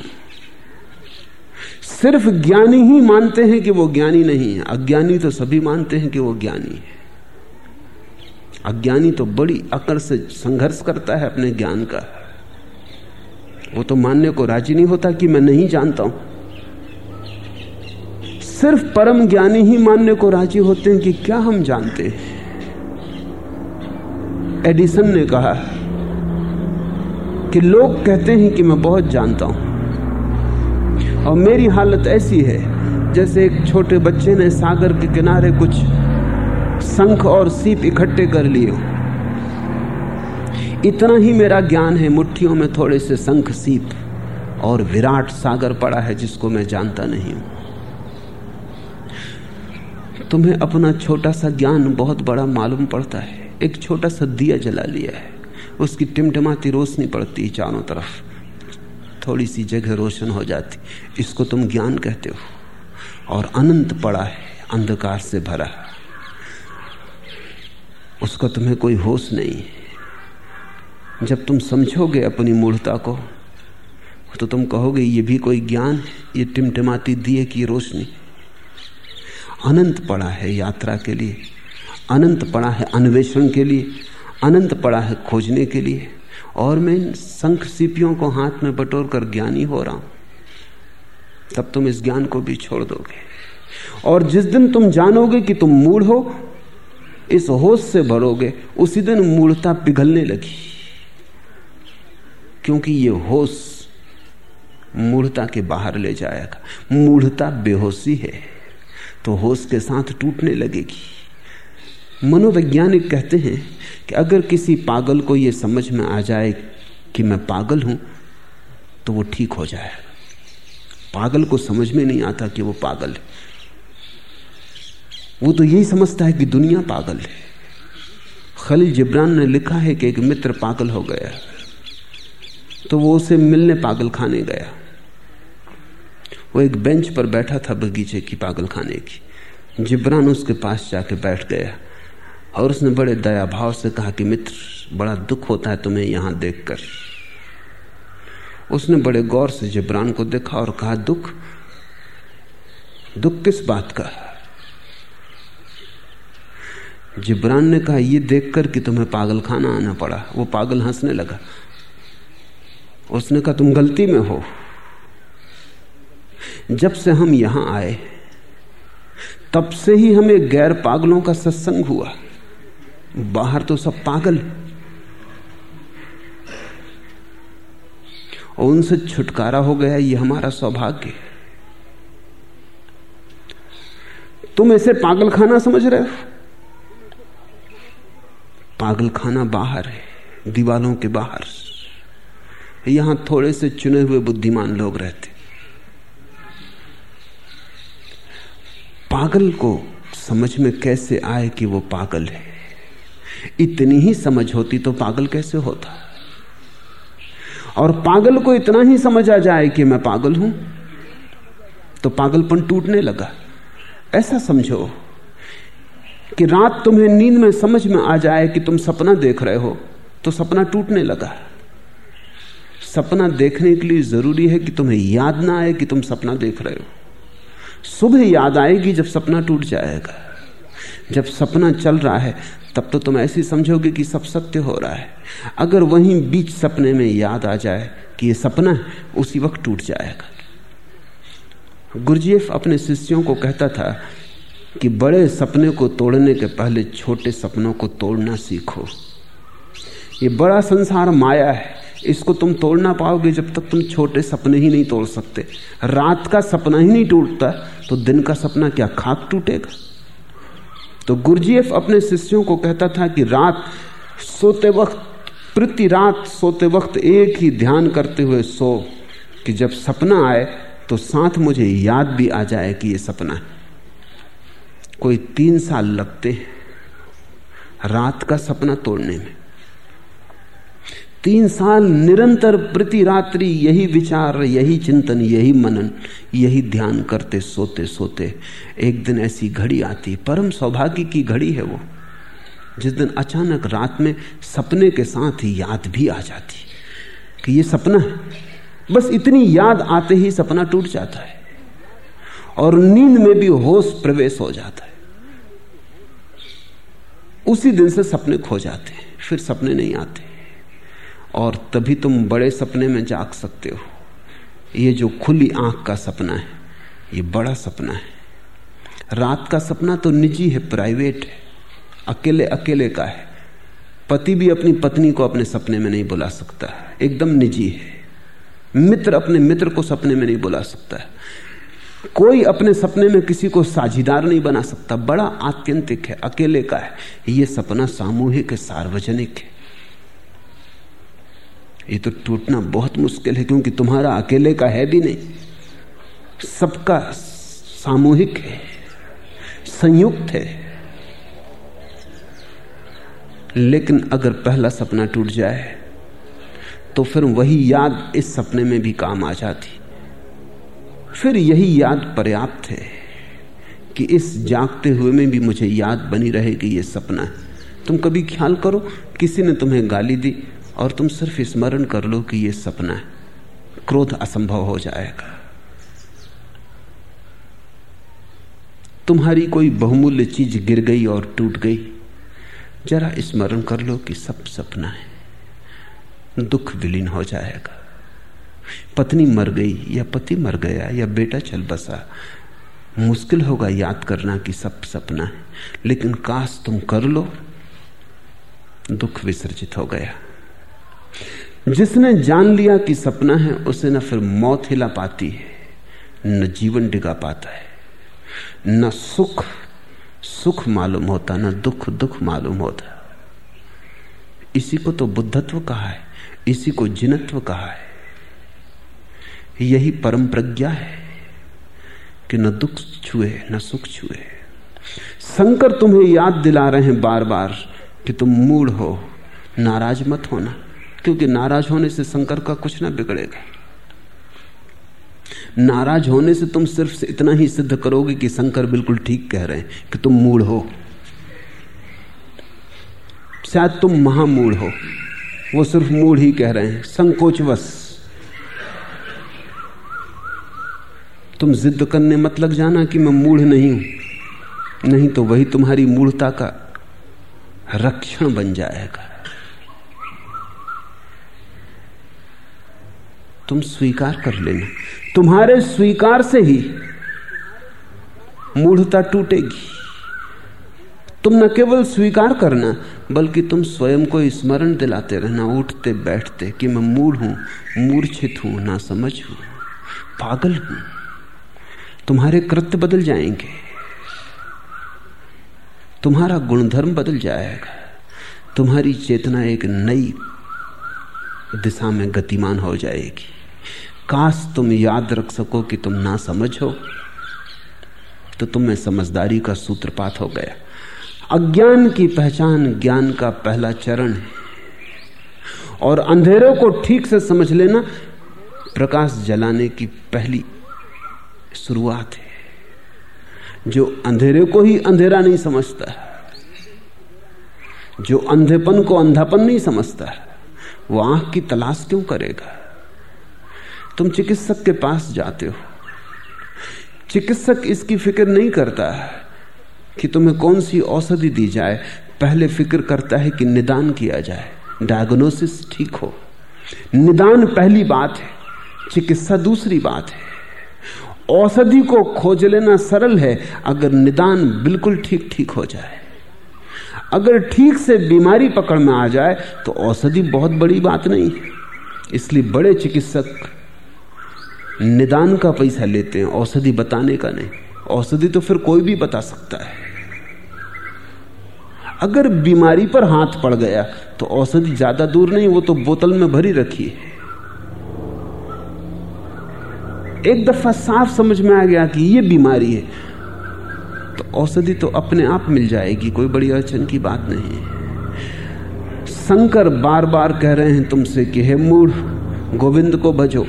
सिर्फ़ ज्ञानी ही मानते हैं कि वो ज्ञानी नहीं है। अज्ञानी तो सभी मानते हैं कि वो ज्ञानी है। अज्ञानी तो बड़ी अकड़ से संघर्ष करता है अपने ज्ञान का। वो तो मानने को राज़ी नहीं होता कि मैं नहीं जानता हूँ। सिर्फ़ परम ज्ञानी ही मानने को राज़ी होते हैं कि क्या हम जानते हैं? एडिसन ने कहा कि लोग कहते हैं कि मैं बहुत जानता हूँ। और मेरी हालत ऐसी है, जैसे एक छोटे बच्चे ने सागर के किनारे कुछ शंख और सीप इकट्ठे कर लिए इतना ही मेरा ज्ञान है, मुट्ठियों में थोड़े से शंख, सीप और विराट सागर पड़ा है, जिसको मैं जानता नहीं हूँ। तुम्हें अपना छोटा सा ज्ञान बहुत बड़ा मालूम पड़ता है। एक छोटा सा दिया जला लिया है। उसकी टिमटिमाती रोशनी पड़ती है चारों तरफ़। थोड़ी सी जगह रोशन हो जाती। इसको तुम ज्ञान कहते हो। और अनंत पड़ा है, अंधकार से भरा। है उसका तुम्हें कोई होश नहीं। जब तुम समझोगे अपनी मूर्ता को तो तुम कहोगे, ये भी कोई ज्ञान ये टिमटिमाती दिए की रोशनी। अनंत पड़ा है यात्रा के लिए। अनंत पड़ा है अन्वेषण के लिए, अनंत पड़ा है खोजने के लिए। और मैं इन शंख सीपियों को हाथ में बटोर कर ज्ञानी हो रहा हूँ। तब तुम इस ज्ञान को भी छोड़ दोगे। और जिस दिन तुम जानोगे कि तुम मूढ़ हो, इस होश से भरोगे, उसी दिन मूढ़ता पिघलने लगी। क्योंकि ये होश मूढ़ता के बाहर ले जाएगा। मूढ़ता बेहोशी है तो होश के साथ टूटने लगेगी। मनोवैज्ञानिक कहते हैं कि अगर किसी पागल को यह समझ में आ जाए कि मैं पागल हूँ तो वो ठीक हो जाए। पागल को समझ में नहीं आता कि वो पागल है। वो तो यही समझता है कि दुनिया पागल है। खलील जिब्रान ने लिखा है कि एक मित्र पागल हो गया तो वो उसे मिलने पागल खाने गया। वो एक बेंच पर बैठा था बगीचे की पागल खाने की। जिब्रान उसके पास जाके बैठ गया। और उसने बड़े दया भाव से कहा कि मित्र, बड़ा दुख होता है तुम्हें यहाँ देखकर। उसने बड़े गौर से जिब्रान को देखा और कहा, दुख? दुख किस बात का जिब्रान ने कहा यह देखकर कि तुम्हें पागल खाना आना पड़ा। वो पागल हंसने लगा। उसने कहा, तुम गलती में हो। जब से हम यहाँ आए, तब से ही हमें गैर पागलों का सत्संग हुआ। बाहर तो सब पागल। और उनसे छुटकारा हो गया ये हमारा सौभाग्य। तुम ऐसे पागल खाना समझ रहे हो? पागल खाना बाहर है, दीवालों के बाहर। यहाँ थोड़े से चुने हुए बुद्धिमान लोग रहते। पागल को समझ में कैसे आए कि वो पागल है? इतनी ही समझ होती तो पागल कैसे होता? और पागल को इतना ही समझ आ जाए कि मैं पागल हूँ तो पागलपन टूटने लगा। ऐसा समझो कि रात तुम्हें नींद में समझ में आ जाए कि तुम सपना देख रहे हो तो सपना टूटने लगा। सपना देखने के लिए ज़रूरी है कि तुम्हें याद ना आए कि तुम सपना देख रहे हो। सुबह याद आएगी जब सपना टूट जाएगा। जब सपना चल रहा है तब तो तुम ऐसे समझोगे कि सब सत्य हो रहा है। अगर वहीं बीच सपने में याद आ जाए कि ये सपना है, उसी वक्त टूट जाएगा। गुरजीएफ अपने शिष्यों को कहता था कि बड़े सपने को तोड़ने के पहले छोटे सपनों को तोड़ना सीखो। ये बड़ा संसार माया है। इसको तुम तोड़ ना पाओगे जब तक तुम छोटे सपने ही नहीं तोड़ सकते। रात का सपना ही नहीं टूटता तो दिन का सपना क्या खाक टूटेगा? तो गुरुजीएफ अपने शिष्यों को कहता था कि रात सोते वक्त, प्रति रात सोते वक्त एक ही ध्यान करते हुए सो कि जब सपना आए तो साथ मुझे याद भी आ जाए कि ये सपना है। कोई तीन साल लगते हैं रात का सपना तोड़ने में। तीन साल निरंतर प्रति रात्रि यही विचार, यही चिंतन, यही मनन, यही ध्यान करते, सोते सोते। एक दिन ऐसी घड़ी आती, परम सौभाग्य की घड़ी है वो। जिस दिन अचानक रात में सपने के साथ ही याद भी आ जाती, कि ये सपना है। बस इतनी याद आते ही सपना टूट जाता है, और नींद में भी होश प्रवेश हो जाता है। उसी दिन से सपने खो जाते हैं, फिर सपने नहीं आते। और तभी तुम बड़े सपने में जाग सकते हो। ये जो खुली आँख का सपना है, ये बड़ा सपना है। रात का सपना तो निजी है, प्राइवेट है, अकेले अकेले का है। पति भी अपनी पत्नी को अपने सपने में नहीं बुला सकता, एकदम निजी है। मित्र अपने मित्र को सपने में नहीं बुला सकता। है कोई अपने सपने में किसी को साझीदार नहीं बना सकता, बड़ा आत्यंतिक है, अकेले का है। यह सपना सामूहिक है, सार्वजनिक है। ये तो टूटना बहुत मुश्किल है, क्योंकि तुम्हारा अकेले का है भी नहीं। सबका सामूहिक है, संयुक्त है। लेकिन अगर पहला सपना टूट जाए तो फिर वही याद इस सपने में भी काम आ जाती। फिर यही याद पर्याप्त है कि इस जागते हुए में भी मुझे याद बनी रहेगी ये सपना। है तुम कभी ख्याल करो, किसी ने तुम्हें गाली दी और तुम सिर्फ़ स्मरण कर लो कि यह सपना है। क्रोध असंभव हो जाएगा। तुम्हारी कोई बहुमूल्य चीज़ गिर गई और टूट गई। जरा स्मरण कर लो कि सब सपना है। दुख विलीन हो जाएगा। पत्नी मर गई या पति मर गया या बेटा चल बसा, मुश्किल होगा याद करना कि सब सपना है। लेकिन काश तुम कर लो, दुख विसर्जित हो गया। जिसने जान लिया कि सपना है, उसे न फिर मौत हिला पाती है, न जीवन डिगा पाता है, न सुख सुख मालूम होता, न दुख दुख मालूम होता। इसी को तो बुद्धत्व कहा है, इसी को जिनत्व कहा है। यही परम प्रज्ञा है कि न दुख छुए, न सुख छुए। शंकर तुम्हें याद दिला रहे हैं बार बार कि तुम मूड हो, नाराज़ मत होना। क्योंकि नाराज़ होने से शंकर का कुछ ना बिगड़ेगा। नाराज़ होने से तुम सिर्फ़ इतना ही सिद्ध करोगे कि शंकर बिल्कुल ठीक कह रहे हैं कि तुम मूड हो। शायद तुम महामूड हो। वो सिर्फ़ मूड ही कह रहे हैं, संकोचवश। तुम जिद करने मत लग जाना कि मैं मूढ़ नहीं हूँ। नहीं तो वही तुम्हारी मूढ़ता का रक्षण बन जाएगा। तुम स्वीकार कर लेना। तुम्हारे स्वीकार से ही मूढ़ता टूटेगी। तुम न केवल स्वीकार करना, बल्कि तुम स्वयं को स्मरण दिलाते रहना, उठते बैठते कि मैं मूढ़ हूँ, मूर्छित हूँ ना समझ हूँ, पागल हूँ। तुम्हारे कृत्य बदल जाएँगे। तुम्हारा गुणधर्म बदल जाएगा। तुम्हारी चेतना एक नई दिशा में गतिमान हो जाएगी। काश तुम याद रख सको कि तुम ना समझो तो तुम्हें समझदारी का सूत्रपात हो गया। अज्ञान की पहचान ज्ञान का पहला चरण है। और अंधेरों को ठीक से समझ लेना, प्रकाश जलाने की पहली शुरुआत है। जो अंधेरे को ही अंधेरा नहीं समझता है जो अंधेपन को अंधापन नहीं समझता है वो आँख की तलाश क्यों करेगा? तुम चिकित्सक के पास जाते हो। चिकित्सक इसकी फ़िक्र नहीं करता है कि तुम्हें कौन सी औषधि दी जाए। पहले फ़िक्र करता है कि निदान किया जाए। डायग्नोसिस ठीक हो। निदान पहली बात है, चिकित्सा दूसरी बात है। औषधि को खोज लेना सरल है, अगर निदान बिल्कुल ठीक ठीक हो जाए। अगर ठीक से बीमारी पकड़ में आ जाए तो औषधि बहुत बड़ी बात नहीं। है इसलिए बड़े चिकित्सक निदान का पैसा लेते हैं, औषधि बताने का नहीं। औषधि तो फिर कोई भी बता सकता है। अगर बीमारी पर हाथ पड़ गया तो औषधि ज़्यादा दूर नहीं, वो तो बोतल में भरी रखी है। एक दफ़ा साफ़ समझ में आ गया कि ये बीमारी है तो औषधि तो अपने आप मिल जाएगी, कोई बड़ी अड़चन की बात नहीं है। शंकर बार बार कह रहे हैं तुमसे कि हे मूढ़, गोविंद को भजो।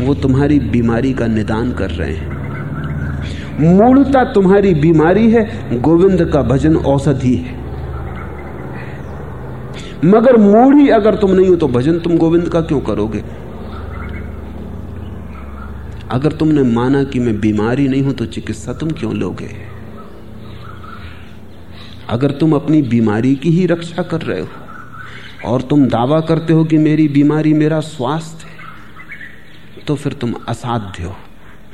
वो तुम्हारी बीमारी का निदान कर रहे हैं। मूलता तुम्हारी बीमारी है, गोविंद का भजन औषधि है मगर मूढ़ ही अगर तुम नहीं हो तो भजन तुम गोविंद का क्यों करोगे? अगर तुमने माना कि मैं बीमारी नहीं हूँ तो चिकित्सा तुम क्यों लोगे? अगर तुम अपनी बीमारी की ही रक्षा कर रहे हो, और तुम दावा करते हो कि मेरी बीमारी मेरा स्वास्थ्य तो फिर तुम असाध्य हो।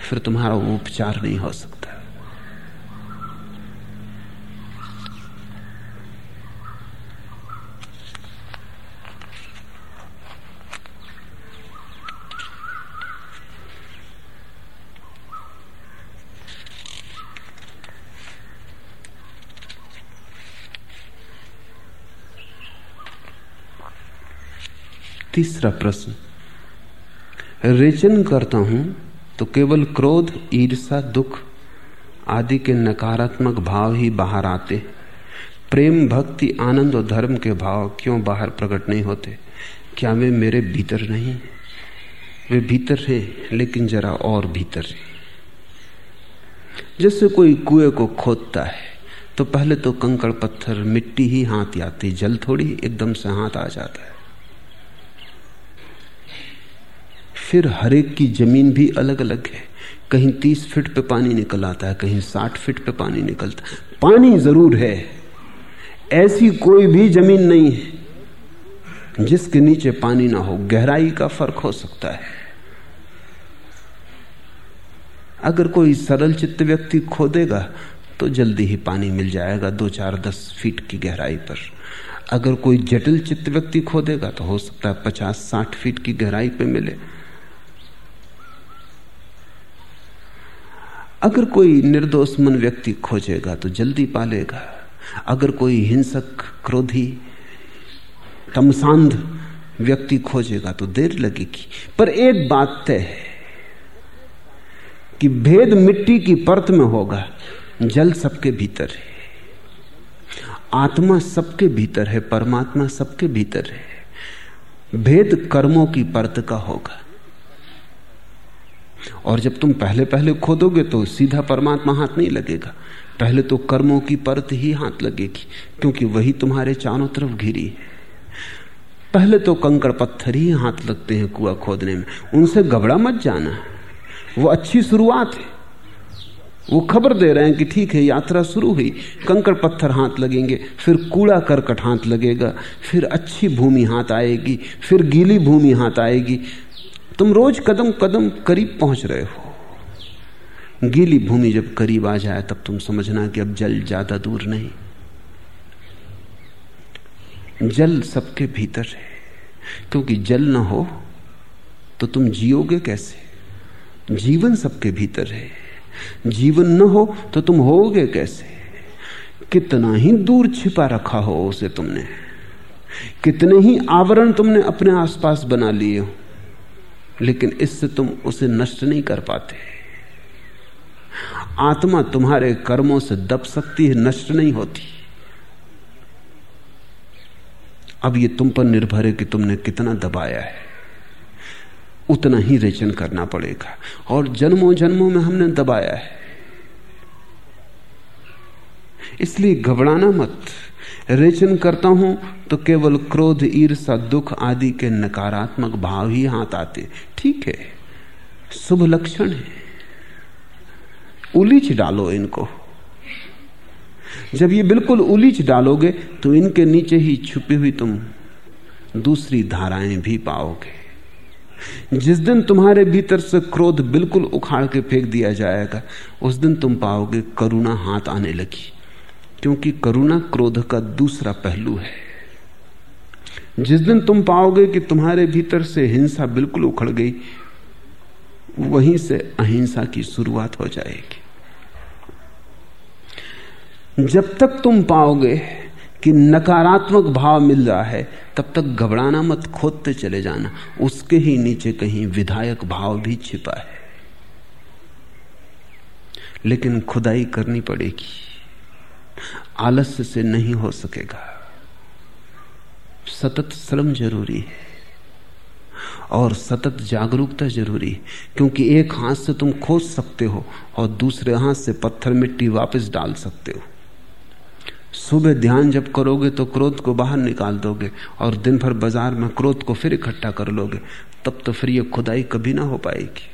फिर तुम्हारा उपचार नहीं हो सकता। तीसरा प्रश्न। रेचन करता हूँ तो केवल क्रोध ईर्षा दुख आदि के नकारात्मक भाव ही बाहर आते। प्रेम, भक्ति, आनंद और धर्म के भाव क्यों बाहर प्रकट नहीं होते? क्या वे मेरे भीतर नहीं? वे भीतर हैं, लेकिन जरा और भीतर है। जैसे कोई कुएँ को खोदता है तो पहले तो कंकड़ पत्थर मिट्टी ही हाथ आती, जल थोड़ी एकदम से हाथ आ जाता है। फिर हरेक की ज़मीन भी अलग अलग है। कहीं तीस फीट पे पानी निकल आता है, कहीं साठ फीट पे पानी निकलता पानी ज़रूर है। ऐसी कोई भी ज़मीन नहीं है जिसके नीचे पानी ना हो। गहराई का फ़र्क हो सकता है। अगर कोई सरल चित्त व्यक्ति खोदेगा तो जल्दी ही पानी मिल जाएगा दो चार दस फीट की गहराई पर। अगर कोई जटिल चित्त व्यक्ति खोदेगा तो हो सकता है पचास साठ फीट की गहराई पे मिले। अगर कोई निर्दोष मन व्यक्ति खोजेगा तो जल्दी पालेगा। अगर कोई हिंसक, क्रोधी, तमसांध व्यक्ति खोजेगा तो देर लगेगी। पर एक बात तय है कि भेद मिट्टी की परत में होगा, जल सबके भीतर है। आत्मा सबके भीतर है, परमात्मा सबके भीतर है। भेद कर्मों की परत का होगा। और जब तुम पहले पहले खोदोगे तो सीधा परमात्मा हाथ नहीं लगेगा। पहले तो कर्मों की परत ही हाथ लगेगी, क्योंकि वही तुम्हारे चारों तरफ़ घिरी है। पहले तो कंकड़ पत्थर ही हाथ लगते हैं कुआ खोदने में। उनसे घबरा मत जाना। वो अच्छी शुरुआत है। वो खबर दे रहे हैं कि ठीक है, यात्रा शुरू हुई। कंकड़ पत्थर हाथ लगेंगे, फिर कूड़ा करकट हाथ लगेगा, फिर अच्छी भूमि हाथ आएगी, फिर गीली भूमि हाथ आएगी। तुम रोज कदम कदम करीब पहुँच रहे हो। गीली भूमि जब करीब आ जाए, तब तुम समझना कि अब जल ज़्यादा दूर नहीं। जल सबके भीतर है। क्योंकि जल ना हो तो तुम जियोगे कैसे? जीवन सबके भीतर है। जीवन न हो तो तुम होगे कैसे? कितना ही दूर छिपा रखा हो उसे तुमने। कितने ही आवरण तुमने अपने आसपास बना लिए हो। लेकिन इससे तुम उसे नष्ट नहीं कर पाते। आत्मा तुम्हारे कर्मों से दब सकती है, नष्ट नहीं होती। अब ये तुम पर निर्भर है कि तुमने कितना दबाया है। उतना ही रेचन करना पड़ेगा। और जन्मों जन्मों में हमने दबाया है। इसलिए घबराना मत। रेचन करता हूँ तो केवल क्रोध ईर्षा दुख आदि के नकारात्मक भाव ही हाथ आते। ठीक है, शुभ लक्षण है। उलीच डालो इनको। जब ये बिल्कुल उलीच डालोगे तो इनके नीचे ही छुपी हुई तुम दूसरी धाराएँ भी पाओगे। जिस दिन तुम्हारे भीतर से क्रोध बिल्कुल उखाड़ के फेंक दिया जाएगा, उस दिन तुम पाओगे करुणा हाथ आने लगी। क्योंकि करुणा क्रोध का दूसरा पहलू है। जिस दिन तुम पाओगे कि तुम्हारे भीतर से हिंसा बिल्कुल उखड़ गई, वहीं से अहिंसा की शुरुआत हो जाएगी। जब तक तुम पाओगे कि नकारात्मक भाव मिल रहा है, तब तक घबराना मत, खोदते चले जाना। उसके ही नीचे कहीं विधायक भाव भी छिपा है। लेकिन खुदाई करनी पड़ेगी। आलस्य से नहीं हो सकेगा। सतत श्रम ज़रूरी है और सतत जागरूकता ज़रूरी है, क्योंकि एक हाथ से तुम खोज सकते हो और दूसरे हाथ से पत्थर मिट्टी वापस डाल सकते हो। सुबह ध्यान जब करोगे तो क्रोध को बाहर निकाल दोगे और दिन भर बाज़ार में क्रोध को फिर इकट्ठा कर लोगे, तब तो फिर ये खुदाई कभी ना हो पाएगी।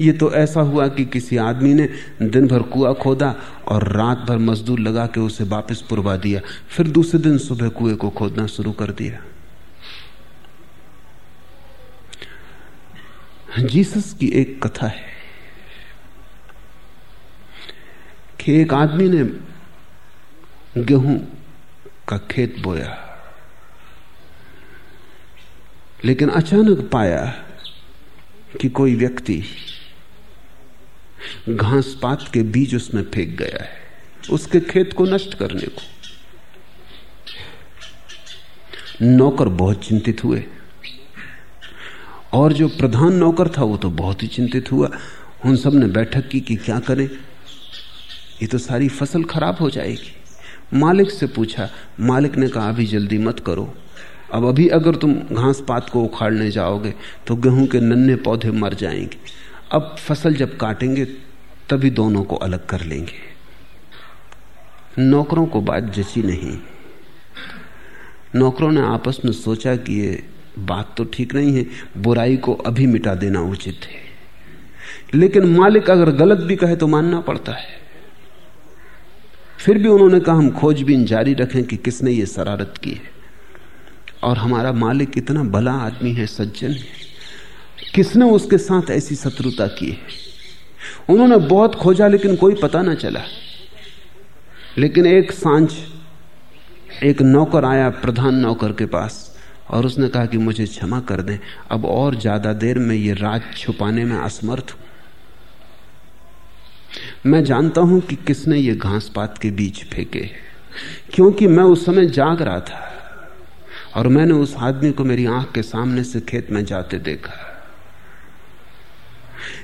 ये तो ऐसा हुआ कि किसी आदमी ने दिन भर कुआ खोदा और रात भर मजदूर लगा के उसे वापस पुरवा दिया। फिर दूसरे दिन सुबह कुएँ को खोदना शुरू कर दिया। जीसस की एक कथा है कि एक आदमी ने गेहूँ का खेत बोया, लेकिन अचानक पाया कि कोई व्यक्ति घास पात के बीज उसमें फेंक गया है, उसके खेत को नष्ट करने को। नौकर बहुत चिंतित हुए। और जो प्रधान नौकर था, वो तो बहुत ही चिंतित हुआ। उन सबने बैठक की कि क्या करें? ये तो सारी फ़सल खराब हो जाएगी। मालिक से पूछा, मालिक ने कहा, अभी जल्दी मत करो। अब अभी अगर तुम घास पात को उखाड़ने जाओगे तो गेहूँ के नन्हे पौधे मर जाएँगे। अब फ़सल जब काटेंगे, तभी दोनों को अलग कर लेंगे। नौकरों को बात जची नहीं। नौकरों ने आपस में सोचा कि ये बात तो ठीक नहीं है, बुराई को अभी मिटा देना उचित है। लेकिन मालिक अगर गलत भी कहे तो मानना पड़ता है। फिर भी उन्होंने कहा, हम खोजबीन जारी रखें कि किसने ये शरारत की है। और हमारा मालिक इतना भला आदमी है, सज्जन है। किसने उसके साथ ऐसी शत्रुता की है? उन्होंने बहुत खोजा, लेकिन कोई पता ना चला। लेकिन एक साँझ एक नौकर आया, प्रधान नौकर के पास, और उसने कहा कि मुझे क्षमा कर दें। अब और ज़्यादा देर में ये राज छुपाने में असमर्थ हूँ। मैं जानता हूँ कि किसने ये घास पात के बीच फेंके, क्योंकि मैं उस समय जाग रहा था। और मैंने उस आदमी को मेरी आँख के सामने से खेत में जाते देखा।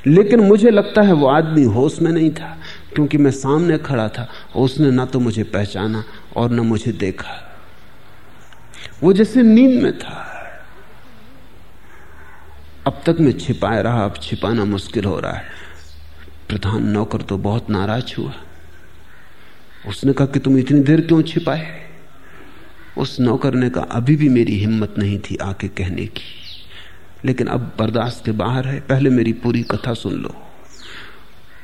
लेकिन मुझे लगता है वो आदमी होश में नहीं था, क्योंकि मैं सामने खड़ा था। उसने ना तो मुझे पहचाना और न मुझे देखा। वो जैसे नींद में था। अब तक मैं छिपाए रहा, अब छिपाना मुश्किल हो रहा है। प्रधान नौकर तो बहुत नाराज़ हुआ। उसने कहा कि तुम इतनी देर क्यों छिपाए? उस नौकर ने कहा अभी भी मेरी हिम्मत नहीं थी आके कहने की। लेकिन अब बर्दाश्त के बाहर है, पहले मेरी पूरी कथा सुन लो।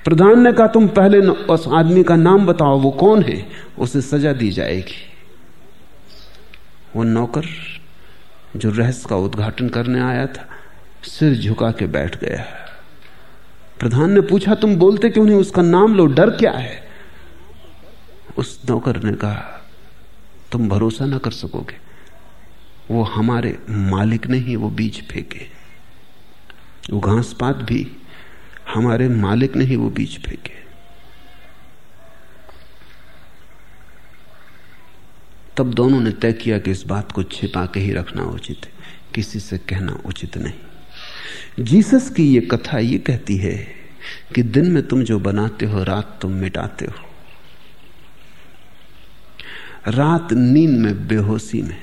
प्रधान ने कहा, तुम पहले उस आदमी का नाम बताओ, वो कौन है? उसे सजा दी जाएगी। वो नौकर जो रहस्य का उद्घाटन करने आया था, सिर झुका के बैठ गया। प्रधान ने पूछा, तुम बोलते क्यों नहीं? उसका नाम लो, डर क्या है? उस नौकर ने कहा तुम भरोसा ना कर सकोगे। वो हमारे मालिक ने ही वो बीज फेंके। वो घास पात भी हमारे मालिक ने ही वो बीज फेंके। तब दोनों ने तय किया कि इस बात को छिपा के ही रखना उचित है। किसी से कहना उचित नहीं। जीसस की ये कथा ये कहती है कि दिन में तुम जो बनाते हो, रात तुम मिटाते हो। रात नींद में बेहोशी में।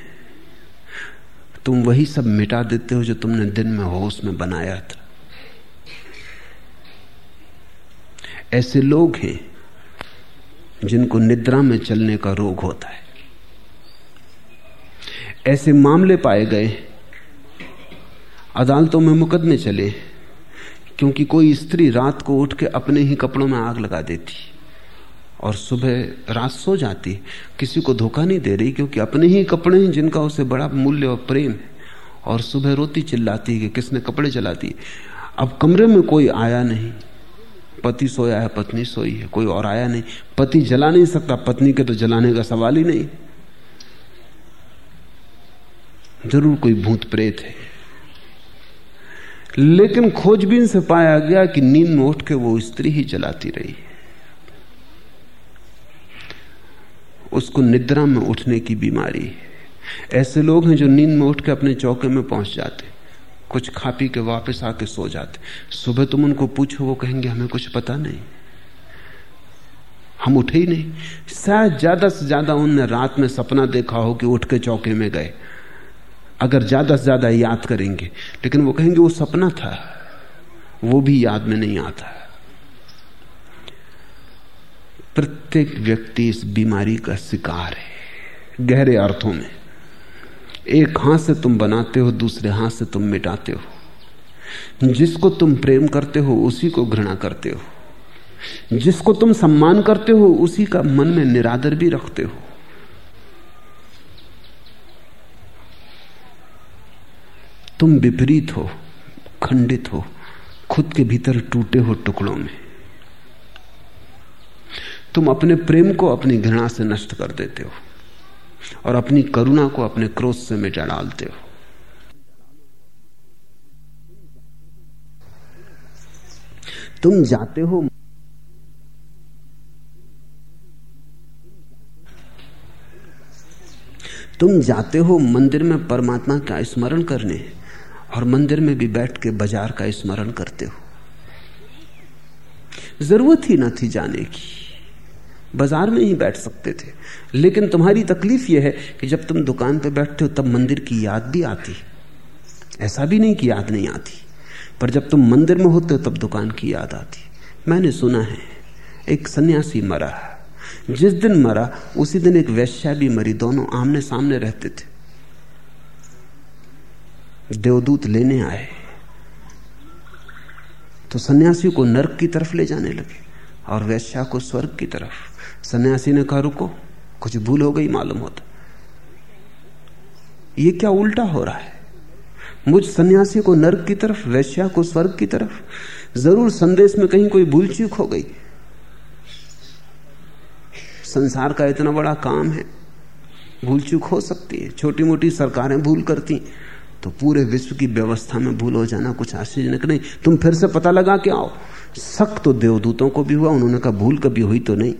तुम वही सब मिटा देते हो जो तुमने दिन में होश में बनाया था। ऐसे लोग हैं जिनको निद्रा में चलने का रोग होता है। ऐसे मामले पाए गए अदालतों में मुकदमे चले क्योंकि कोई स्त्री रात को उठ के अपने ही कपड़ों में आग लगा देती और सुबह रात सो जाती किसी को धोखा नहीं दे रही, क्योंकि अपने ही कपड़े हैं जिनका उसे बड़ा मूल्य और प्रेम है। और सुबह रोती चिल्लाती कि किसने कपड़े चलाती अब कमरे में कोई आया नहीं। पति सोया है, पत्नी सोई है, कोई और आया नहीं। पति जला नहीं सकता, पत्नी के तो जलाने का सवाल ही नहीं। ज़रूर कोई भूत प्रेत है। लेकिन खोजबीन से पाया गया कि नींद में उठ के वो स्त्री ही जलाती रही। उसको निद्रा में उठने की बीमारी। है ऐसे लोग हैं जो नींद में उठ के अपने चौके में पहुँच जाते। कुछ खा पी के वापस आके सो जाते। सुबह तुम उनको पूछो, वो कहेंगे, हमें कुछ पता नहीं। हम उठे ही नहीं। शायद ज़्यादा से ज़्यादा उनने रात में सपना देखा हो कि उठ के चौके में गए। अगर ज़्यादा से ज़्यादा याद करेंगे। लेकिन वो कहेंगे, वो सपना था। वो भी याद में नहीं आता प्रत्येक व्यक्ति इस बीमारी का शिकार है, गहरे अर्थों में। एक हाथ से तुम बनाते हो, दूसरे हाथ से तुम मिटाते हो। जिसको तुम प्रेम करते हो, उसी को घृणा करते हो। जिसको तुम सम्मान करते हो, उसी का मन में निरादर भी रखते हो। तुम विपरीत हो, खंडित हो, खुद के भीतर टूटे हो टुकड़ों में। तुम अपने प्रेम को अपनी घृणा से नष्ट कर देते हो और अपनी करुणा को अपने क्रोध से मिटा डालते हो। तुम जाते हो तुम जाते हो मंदिर में परमात्मा का स्मरण करने और मंदिर में भी बैठ के बाज़ार का स्मरण करते हो। ज़रूरत ही ना थी जाने की। बाज़ार में ही बैठ सकते थे। लेकिन तुम्हारी तकलीफ़ यह है कि जब तुम दुकान पर बैठते हो, तब मंदिर की याद भी आती ऐसा भी नहीं कि याद नहीं आती। पर जब तुम मंदिर में होते हो, तब दुकान की याद आती मैंने सुना है, एक सन्यासी मरा। जिस दिन मरा, उसी दिन एक वैश्या भी मरी। दोनों आमने सामने रहते थे। देवदूत लेने आए। तो सन्यासी को नरक की तरफ़ ले जाने लगे। और वैश्या को स्वर्ग की तरफ़। सन्यासी ने कहा, रुको, कुछ भूल हो गई, मालूम होता। ये क्या उल्टा हो रहा है? मुझ सन्यासी को नर्क की तरफ़, वैश्या को स्वर्ग की तरफ़। ज़रूर संदेश में कहीं कोई भूल चूक हो गई। संसार का इतना बड़ा काम है भूल चूक हो सकती है। छोटी मोटी सरकारें भूल करती तो पूरे विश्व की व्यवस्था में भूल हो जाना, कुछ आश्चर्यजनक नहीं तुम फिर से पता लगा के आओ। शक तो देवदूतों को भी हुआ, उन्होंने कहा, भूल कभी हुई तो नहीं।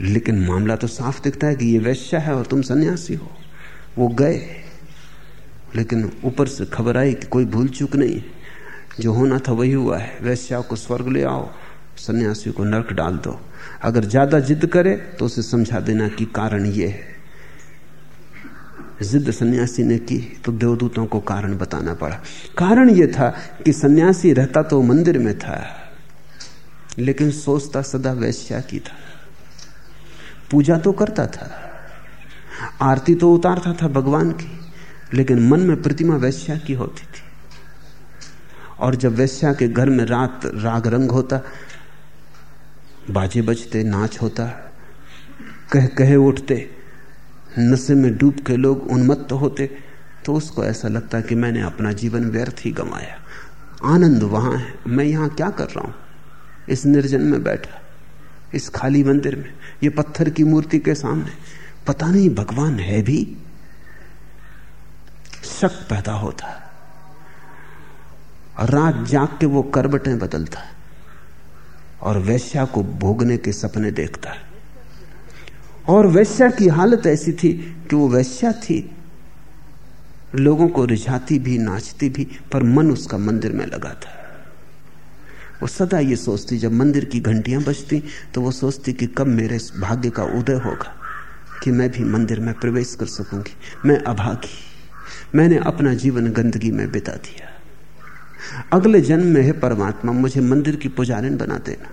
लेकिन मामला तो साफ़ दिखता है कि ये वैश्या है और तुम सन्यासी हो। वो गए। लेकिन ऊपर से खबर आई कि कोई भूल चूक नहीं। जो होना था वही हुआ है। वैश्या को स्वर्ग ले आओ, सन्यासी को नर्क डाल दो। अगर ज़्यादा जिद करे तो उसे समझा देना कि कारण ये है। जिद सन्यासी ने की तो देवदूतों को कारण बताना पड़ा। कारण यह था कि सन्यासी रहता तो मंदिर में था, लेकिन सोचता सदा वैश्या की था। पूजा तो करता था, आरती तो उतारता था भगवान की, लेकिन मन में प्रतिमा वैश्या की होती थी। और जब वैश्या के घर में रात राग रंग होता, बाजे बजते, नाच होता, कह कहे उठते नशे में डूब के लोग उन्मत्त होते तो उसको ऐसा लगता कि मैंने अपना जीवन व्यर्थ ही गंवाया। आनंद वहाँ है। मैं यहाँ क्या कर रहा हूँ? इस निर्जन में बैठा, इस खाली मंदिर में, ये पत्थर की मूर्ति के सामने। पता नहीं भगवान है भी। शक पैदा होता। है रात जाग के वो करबटें बदलता है और वैश्या को भोगने के सपने देखता। है और वैश्या की हालत ऐसी थी कि वो वैश्या थी। लोगों को रिझाती भी, नाचती भी, पर मन उसका मंदिर में लगा था। वो सदा ये सोचती, जब मंदिर की घंटियाँ बजती तो वो सोचती कि कब मेरे भाग्य का उदय होगा, कि मैं भी मंदिर में प्रवेश कर सकूँगी। मैं अभागी, मैंने अपना जीवन गंदगी में बिता दिया। अगले जन्म में है परमात्मा, मुझे मंदिर की पुजारिन बना देना।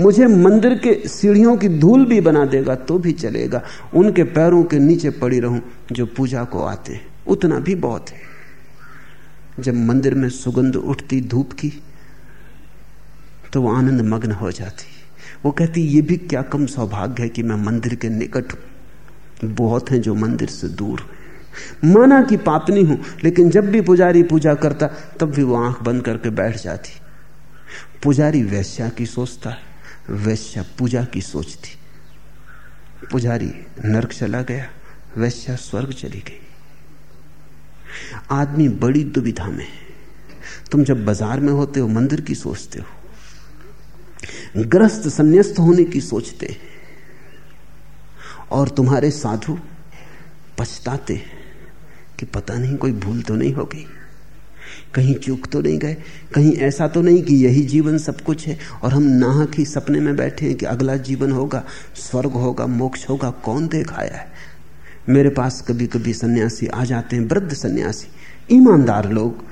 मुझे मंदिर के सीढ़ियों की धूल भी बना देगा तो भी चलेगा। उनके पैरों के नीचे पड़ी रहूँ, जो पूजा को आते हैं। उतना भी बहुत है। जब मंदिर में सुगंध उठती धूप की तो वो आनंद मग्न हो जाती। वो कहती, ये भी क्या कम सौभाग्य है कि मैं मंदिर के निकट हूँ। बहुत हैं जो मंदिर से दूर माना कि पापनी हूँ, लेकिन जब भी पुजारी पूजा करता, तब भी वो आँख बंद करके बैठ जाती। पुजारी वैश्या की सोचता वैश्या पूजा की सोचती पुजारी नरक चला गया, वैश्या स्वर्ग चली गई। आदमी बड़ी दुविधा में है। तुम जब बाज़ार में होते हो, मंदिर की सोचते हो, ग्रस्त संन्यास्त होने की सोचते और तुम्हारे साधु पछताते कि पता नहीं कोई भूल तो नहीं हो गई। कहीं चूक तो नहीं गए, कहीं ऐसा तो नहीं कि यही जीवन सब कुछ है और हम नाहक ही सपने में बैठे हैं कि अगला जीवन होगा, स्वर्ग होगा, मोक्ष होगा, कौन देखाया है? मेरे पास कभी कभी सन्यासी आ जाते हैं, वृद्ध सन्यासी, ईमानदार लोग,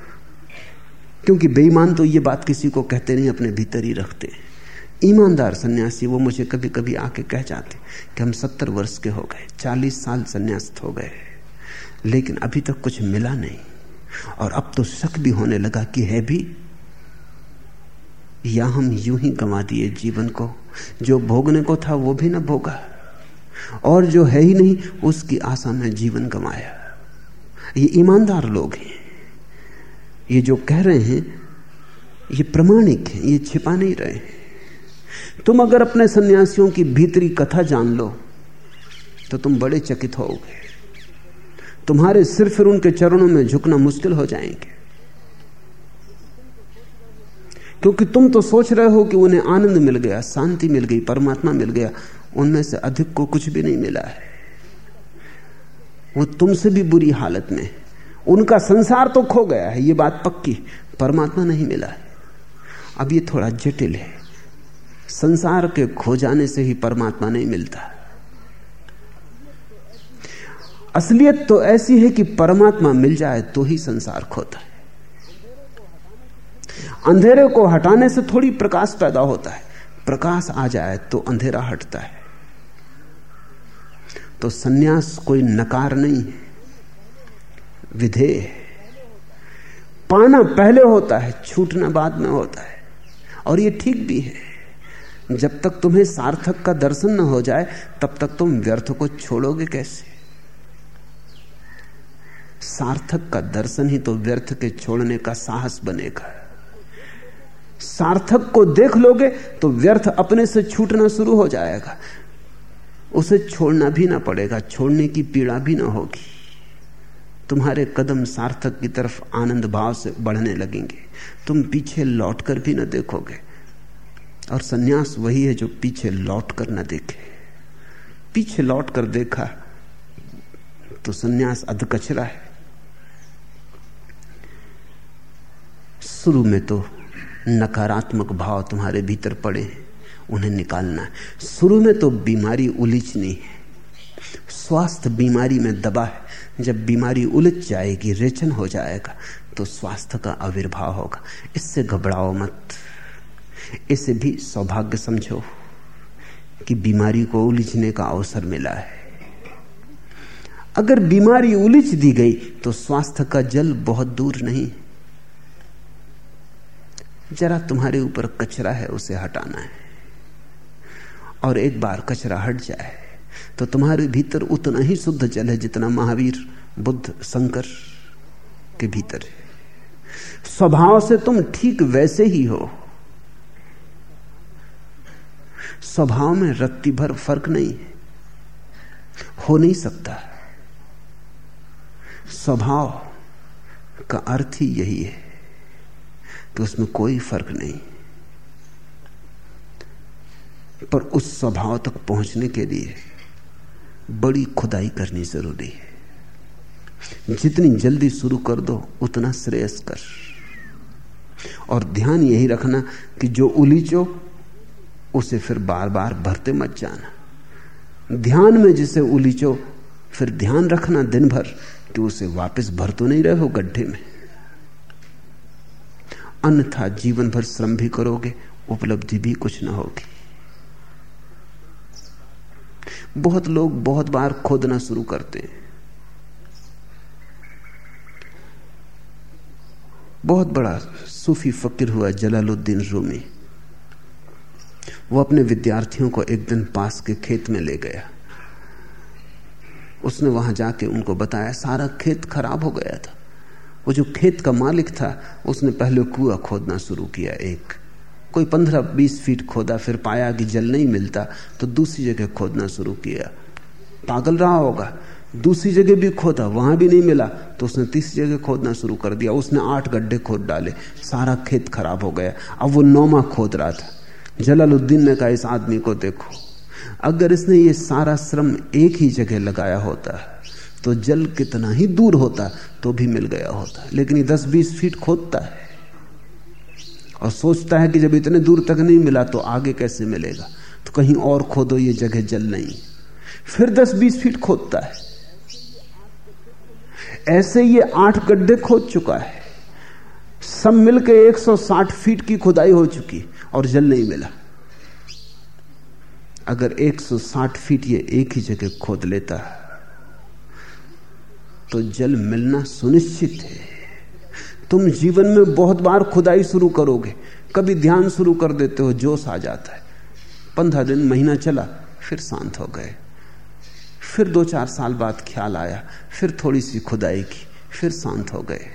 क्योंकि बेईमान तो ये बात किसी को कहते नहीं, अपने भीतर ही रखते ईमानदार सन्यासी वो मुझे कभी कभी आके कह जाते कि हम सत्तर वर्ष के हो गए, चालीस साल सन्यास्त हो गए लेकिन अभी तक कुछ मिला नहीं। और अब तो शक भी होने लगा कि है भी। या हम यूँ ही गंवा दिए जीवन को, जो भोगने को था वो भी ना भोगा। और जो है ही नहीं, उसकी आशा में जीवन गंवाया। ये ईमानदार लोग हैं। ये जो कह रहे हैं, ये प्रमाणिक है, ये छिपा नहीं रहे हैं। तुम अगर अपने सन्यासियों की भीतरी कथा जान लो तो तुम बड़े चकित होगे। तुम्हारे सिर फिर उनके चरणों में झुकना मुश्किल हो जाएँगे। क्योंकि तुम तो सोच रहे हो कि उन्हें आनंद मिल गया, शांति मिल गई, परमात्मा मिल गया, उनमें से अधिक को कुछ भी नहीं मिला है। वो तुमसे भी बुरी हालत में, उनका संसार तो खो गया है, ये बात पक्की, परमात्मा नहीं मिला है। अब ये थोड़ा जटिल है। संसार के खो जाने से ही परमात्मा नहीं मिलता। असलियत तो ऐसी है कि परमात्मा मिल जाए तो ही संसार खोता है। अंधेरे को हटाने से थोड़ी प्रकाश पैदा होता है। प्रकाश आ जाए तो अंधेरा हटता है। तो सन्यास कोई नकार नहीं है। विधेय पाना पहले होता है, छूटना बाद में होता है। और ये ठीक भी है। जब तक तुम्हें सार्थक का दर्शन न हो जाए, तब तक तुम व्यर्थ को छोड़ोगे कैसे? सार्थक का दर्शन ही तो व्यर्थ के छोड़ने का साहस बनेगा। सार्थक को देख लोगे तो व्यर्थ अपने से छूटना शुरू हो जाएगा। उसे छोड़ना भी ना पड़ेगा, छोड़ने की पीड़ा भी ना होगी। तुम्हारे कदम सार्थक की तरफ़ आनंद भाव से बढ़ने लगेंगे। तुम पीछे लौट कर भी ना देखोगे। और सन्यास वही है जो पीछे लौट कर न देखे। पीछे लौट कर देखा तो सन्यास अधकचरा है। शुरू में तो नकारात्मक भाव तुम्हारे भीतर पड़े हैं, उन्हें निकालना है। शुरू में तो बीमारी उलझनी है। स्वास्थ्य बीमारी में दबा है। जब बीमारी उलझ जाएगी, रेचन हो जाएगा तो स्वास्थ्य का आविर्भाव होगा। इससे घबराओ मत। इसे भी सौभाग्य समझो कि बीमारी को उलझने का अवसर मिला है। अगर बीमारी उलझ दी गई तो स्वास्थ्य का जल बहुत दूर नहीं। जरा तुम्हारे ऊपर कचरा है, उसे हटाना है। और एक बार कचरा हट जाए तो तुम्हारे भीतर उतना ही शुद्ध जल है जितना महावीर, बुद्ध, शंकर के भीतर है। स्वभाव से तुम ठीक वैसे ही हो। स्वभाव में रत्ती भर फ़र्क नहीं है। हो नहीं सकता। स्वभाव का अर्थ ही यही है। कि उसमें कोई फ़र्क नहीं। पर उस स्वभाव तक पहुँचने के लिए बड़ी खुदाई करनी ज़रूरी है। जितनी जल्दी शुरू कर दो, उतना श्रेयस कर। और ध्यान यही रखना कि जो उलीचो, उसे फिर बार बार भरते मत जाना। ध्यान में जिसे उलीचो, फिर ध्यान रखना दिन भर कि उसे वापस भर तो नहीं रहे हो गड्ढे में। अन्यथा जीवन भर श्रम भी करोगे, उपलब्धि भी कुछ ना होगी। बहुत लोग बहुत बार खोदना शुरू करते हैं। बहुत बड़ा सूफी फकीर हुआ जलालुद्दीन रूमी। वो अपने विद्यार्थियों को एक दिन पास के खेत में ले गया। उसने वहाँ जाके उनको बताया, सारा खेत खराब हो गया था। वो जो खेत का मालिक था, उसने पहले कुआ खोदना शुरू किया एक। कोई पंद्रह बीस फीट खोदा, फिर पाया कि जल नहीं मिलता तो दूसरी जगह खोदना शुरू किया। पागल रहा होगा। दूसरी जगह भी खोदा, वहाँ भी नहीं मिला तो उसने तीसरी जगह खोदना शुरू कर दिया। उसने आठ गड्ढे खोद डाले, सारा खेत खराब हो गया। अब वो नौमा खोद रहा था। जलालुद्दीन ने कहा, इस आदमी को देखो। अगर इसने ये सारा श्रम एक ही जगह लगाया होता तो जल कितना ही दूर होता तो भी मिल गया होता। लेकिन ये दस बीस फीट खोदता है और सोचता है कि जब इतने दूर तक नहीं मिला तो आगे कैसे मिलेगा? तो कहीं और खोदो, ये जगह जल नहीं। फिर दस बीस फीट खोदता है। ऐसे ये आठ गड्ढे खोद चुका है। सब मिलकर 160 फीट की खुदाई हो चुकी और जल नहीं मिला। अगर 160 फीट ये एक ही जगह खोद लेता तो जल मिलना सुनिश्चित है। तुम जीवन में बहुत बार खुदाई शुरू करोगे। कभी ध्यान शुरू कर देते हो, जोश आ जाता है। पंद्रह दिन, महीना चला, फिर शांत हो गए। फिर दो चार साल बाद ख्याल आया, फिर थोड़ी सी खुदाई की, फिर शांत हो गए।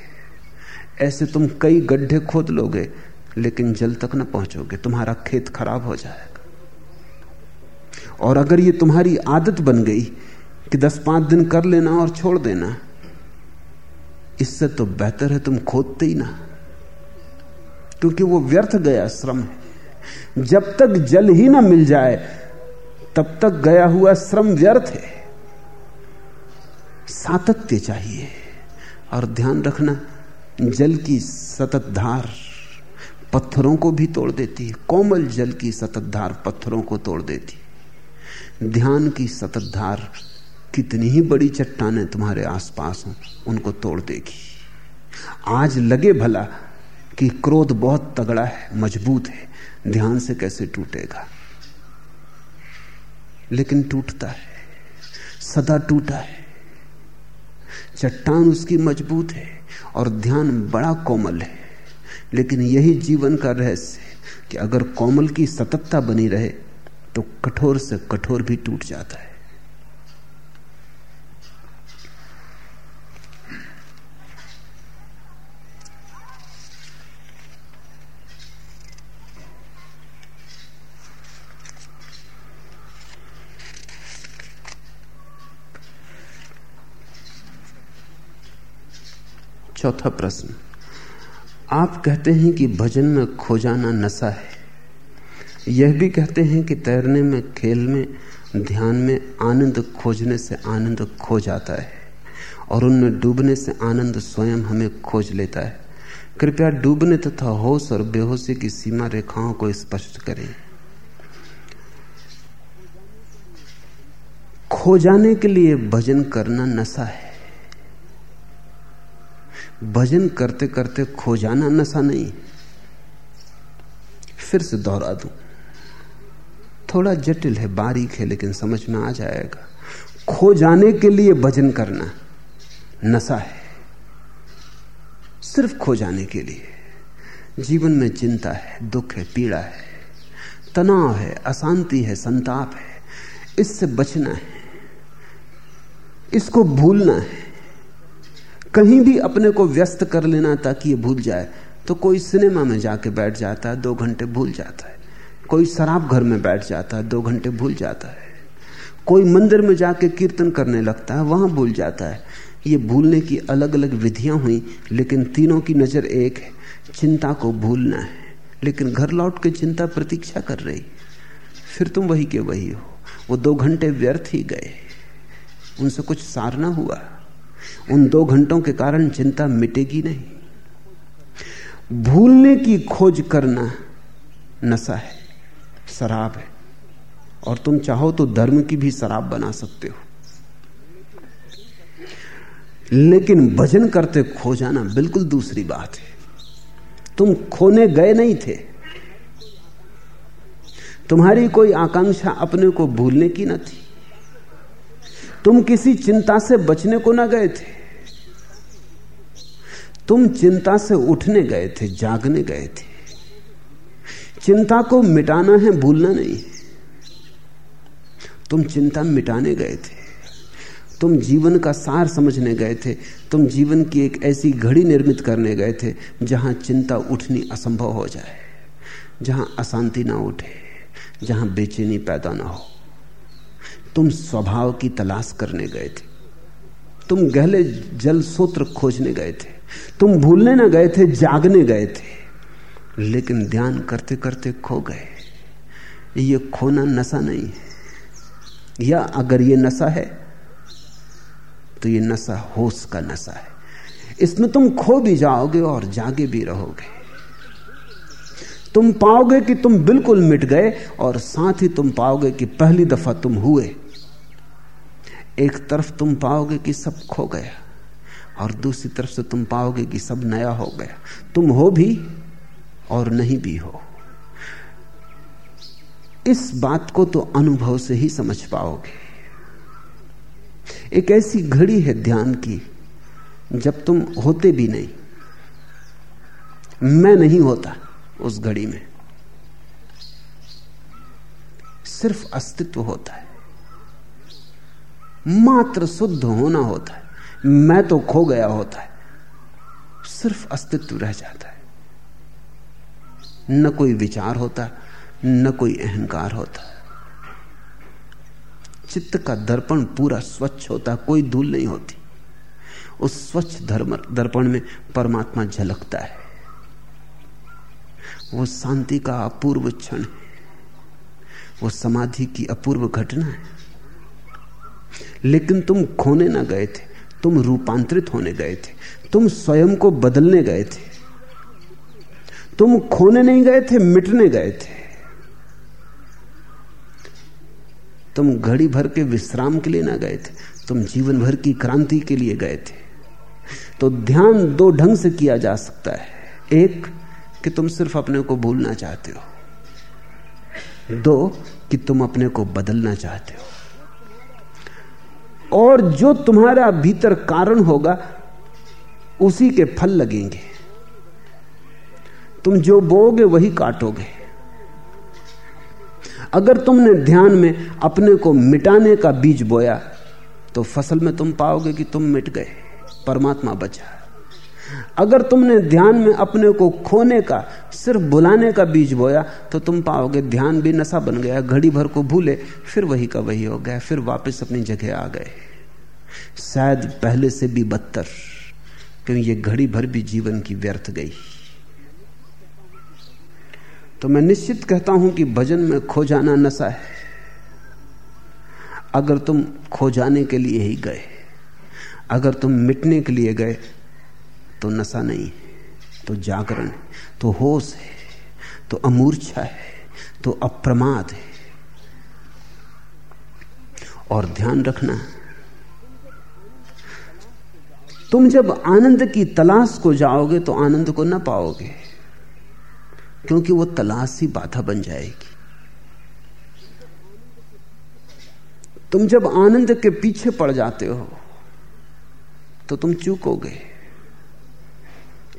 ऐसे तुम कई गड्ढे खोद लोगे, लेकिन जल तक न पहुंचोगे, तुम्हारा खेत खराब हो जाएगा। और अगर ये तुम्हारी आदत बन गई कि दस पाँच दिन कर लेना और छोड़ देना। इससे तो बेहतर है तुम खोदते ही ना। क्योंकि वो व्यर्थ गया श्रम है। जब तक जल ही ना मिल जाए, तब तक गया हुआ श्रम व्यर्थ है। सातत्य चाहिए और ध्यान रखना, जल की सतत धार पत्थरों को भी तोड़ देती है। कोमल जल की सतत धार पत्थरों को तोड़ देती ध्यान की सतत धार कितनी ही बड़ी चट्टानें तुम्हारे आसपास हों, उनको तोड़ देगी। आज लगे भला कि क्रोध बहुत तगड़ा है, मज़बूत है, ध्यान से कैसे टूटेगा। लेकिन टूटता है, सदा टूटा है। चट्टान उसकी मज़बूत है और ध्यान बड़ा कोमल है। लेकिन यही जीवन का रहस्य है कि अगर कोमल की सततता बनी रहे तो कठोर से कठोर भी टूट जाता है। चौथा प्रश्न। आप कहते हैं कि भजन में खो जाना नशा है। यह भी कहते हैं कि तैरने में, खेल में, ध्यान में आनंद खोजने से आनंद खो जाता है और उनमें डूबने से आनंद स्वयं हमें खोज लेता है। कृपया डूबने तथा होश और बेहोशी की सीमा रेखाओं को स्पष्ट करें। खो जाने के लिए भजन करना नशा है। भजन करते करते खो जाना नशा नहीं। फिर से दोहरा दूँ। थोड़ा जटिल है, बारीक है, लेकिन समझ में आ जाएगा। खो जाने के लिए भजन करना नशा है। सिर्फ़ खो जाने के लिए। जीवन में चिंता है, दुख है, पीड़ा है। तनाव है, अशांति है, संताप है। इससे बचना है। इसको भूलना है। कहीं भी अपने को व्यस्त कर लेना ताकि ये भूल जाए। तो कोई सिनेमा में जाके बैठ जाता है, दो घंटे भूल जाता है। कोई शराब घर में बैठ जाता है, दो घंटे भूल जाता है। कोई मंदिर में जाके कीर्तन करने लगता है, वहाँ भूल जाता है। ये भूलने की अलग अलग विधियाँ हुई, लेकिन तीनों की नज़र एक है। चिंता को भूलना है, लेकिन घर लौट के चिंता प्रतीक्षा कर रही। फिर तुम वही के वही हो। वो दो घंटे व्यर्थ ही गए। उनसे कुछ सारना हुआ। उन दो घंटों के कारण चिंता मिटेगी नहीं। भूलने की खोज करना नशा है, शराब है। और तुम चाहो तो धर्म की भी शराब बना सकते हो। लेकिन भजन करते खो जाना बिल्कुल दूसरी बात है। तुम खोने गए नहीं थे। तुम्हारी कोई आकांक्षा अपने को भूलने की न थी। तुम किसी चिंता से बचने को ना गए थे। तुम चिंता से उठने गए थे, जागने गए थे। चिंता को मिटाना है, भूलना नहीं। तुम चिंता मिटाने गए थे। तुम जीवन का सार समझने गए थे। तुम जीवन की एक ऐसी घड़ी निर्मित करने गए थे, जहाँ चिंता उठनी असंभव हो जाए, जहाँ अशांति ना उठे, जहाँ बेचैनी पैदा ना हो। तुम स्वभाव की तलाश करने गए थे। तुम गहले जल सूत्र खोजने गए थे। तुम भूलने ना गए थे, जागने गए थे। लेकिन ध्यान करते करते खो गए। ये खोना नशा नहीं है। या अगर ये नशा है तो ये नशा होश का नशा है। इसमें तुम खो भी जाओगे और जागे भी रहोगे। तुम पाओगे कि तुम बिल्कुल मिट गए और साथ ही तुम पाओगे कि पहली दफ़ा तुम हुए। एक तरफ़ तुम पाओगे कि सब खो गया और दूसरी तरफ़ से तुम पाओगे कि सब नया हो गया। तुम हो भी और नहीं भी हो। इस बात को तो अनुभव से ही समझ पाओगे। एक ऐसी घड़ी है ध्यान की, जब तुम होते भी नहीं। मैं नहीं होता। उस घड़ी में। सिर्फ़ अस्तित्व होता है। मात्र शुद्ध होना होता है। मैं तो खो गया होता है। सिर्फ़ अस्तित्व रह जाता है। न कोई विचार होता, न कोई अहंकार होता। चित्त का दर्पण पूरा स्वच्छ होता, कोई धूल नहीं होती। उस स्वच्छ धर्म, दर्पण में परमात्मा झलकता है। वो शांति का अपूर्व क्षण है। वो समाधि की अपूर्व घटना है। लेकिन तुम खोने ना गए थे। तुम रूपांतरित होने गए थे। तुम स्वयं को बदलने गए थे। तुम खोने नहीं गए थे, मिटने गए थे। तुम घड़ी भर के विश्राम के लिए ना गए थे। तुम जीवन भर की क्रांति के लिए गए थे। तो ध्यान दो ढंग से किया जा सकता है। एक कि तुम सिर्फ़ अपने को भूलना चाहते हो। दो, कि तुम अपने को बदलना चाहते हो। और जो तुम्हारा भीतर कारण होगा, उसी के फल लगेंगे। तुम जो बोगे वही काटोगे। अगर तुमने ध्यान में अपने को मिटाने का बीज बोया तो फ़सल में तुम पाओगे कि तुम मिट गए, परमात्मा बचा। अगर तुमने ध्यान में अपने को खोने का, सिर्फ़ बुलाने का बीज बोया तो तुम पाओगे ध्यान भी नशा बन गया, घड़ी भर को भूले, फिर वही का वही हो गया, फिर वापस अपनी जगह आ गए। शायद पहले से भी बदतर, क्योंकि ये घड़ी भर भी जीवन की व्यर्थ गई। तो मैं निश्चित कहता हूँ कि भजन में खो जाना नशा है। अगर तुम खो जाने के लिए ही गए, अगर तुम मिटने के लिए गए तो नशा नहीं है तो जागरण है तो होश है तो अमूर्छा है तो अप्रमाद है। और ध्यान रखना, तुम जब आनंद की तलाश को जाओगे तो आनंद को ना पाओगे, क्योंकि वो तलाश ही बाधा बन जाएगी। तुम जब आनंद के पीछे पड़ जाते हो तो तुम चूकोगे।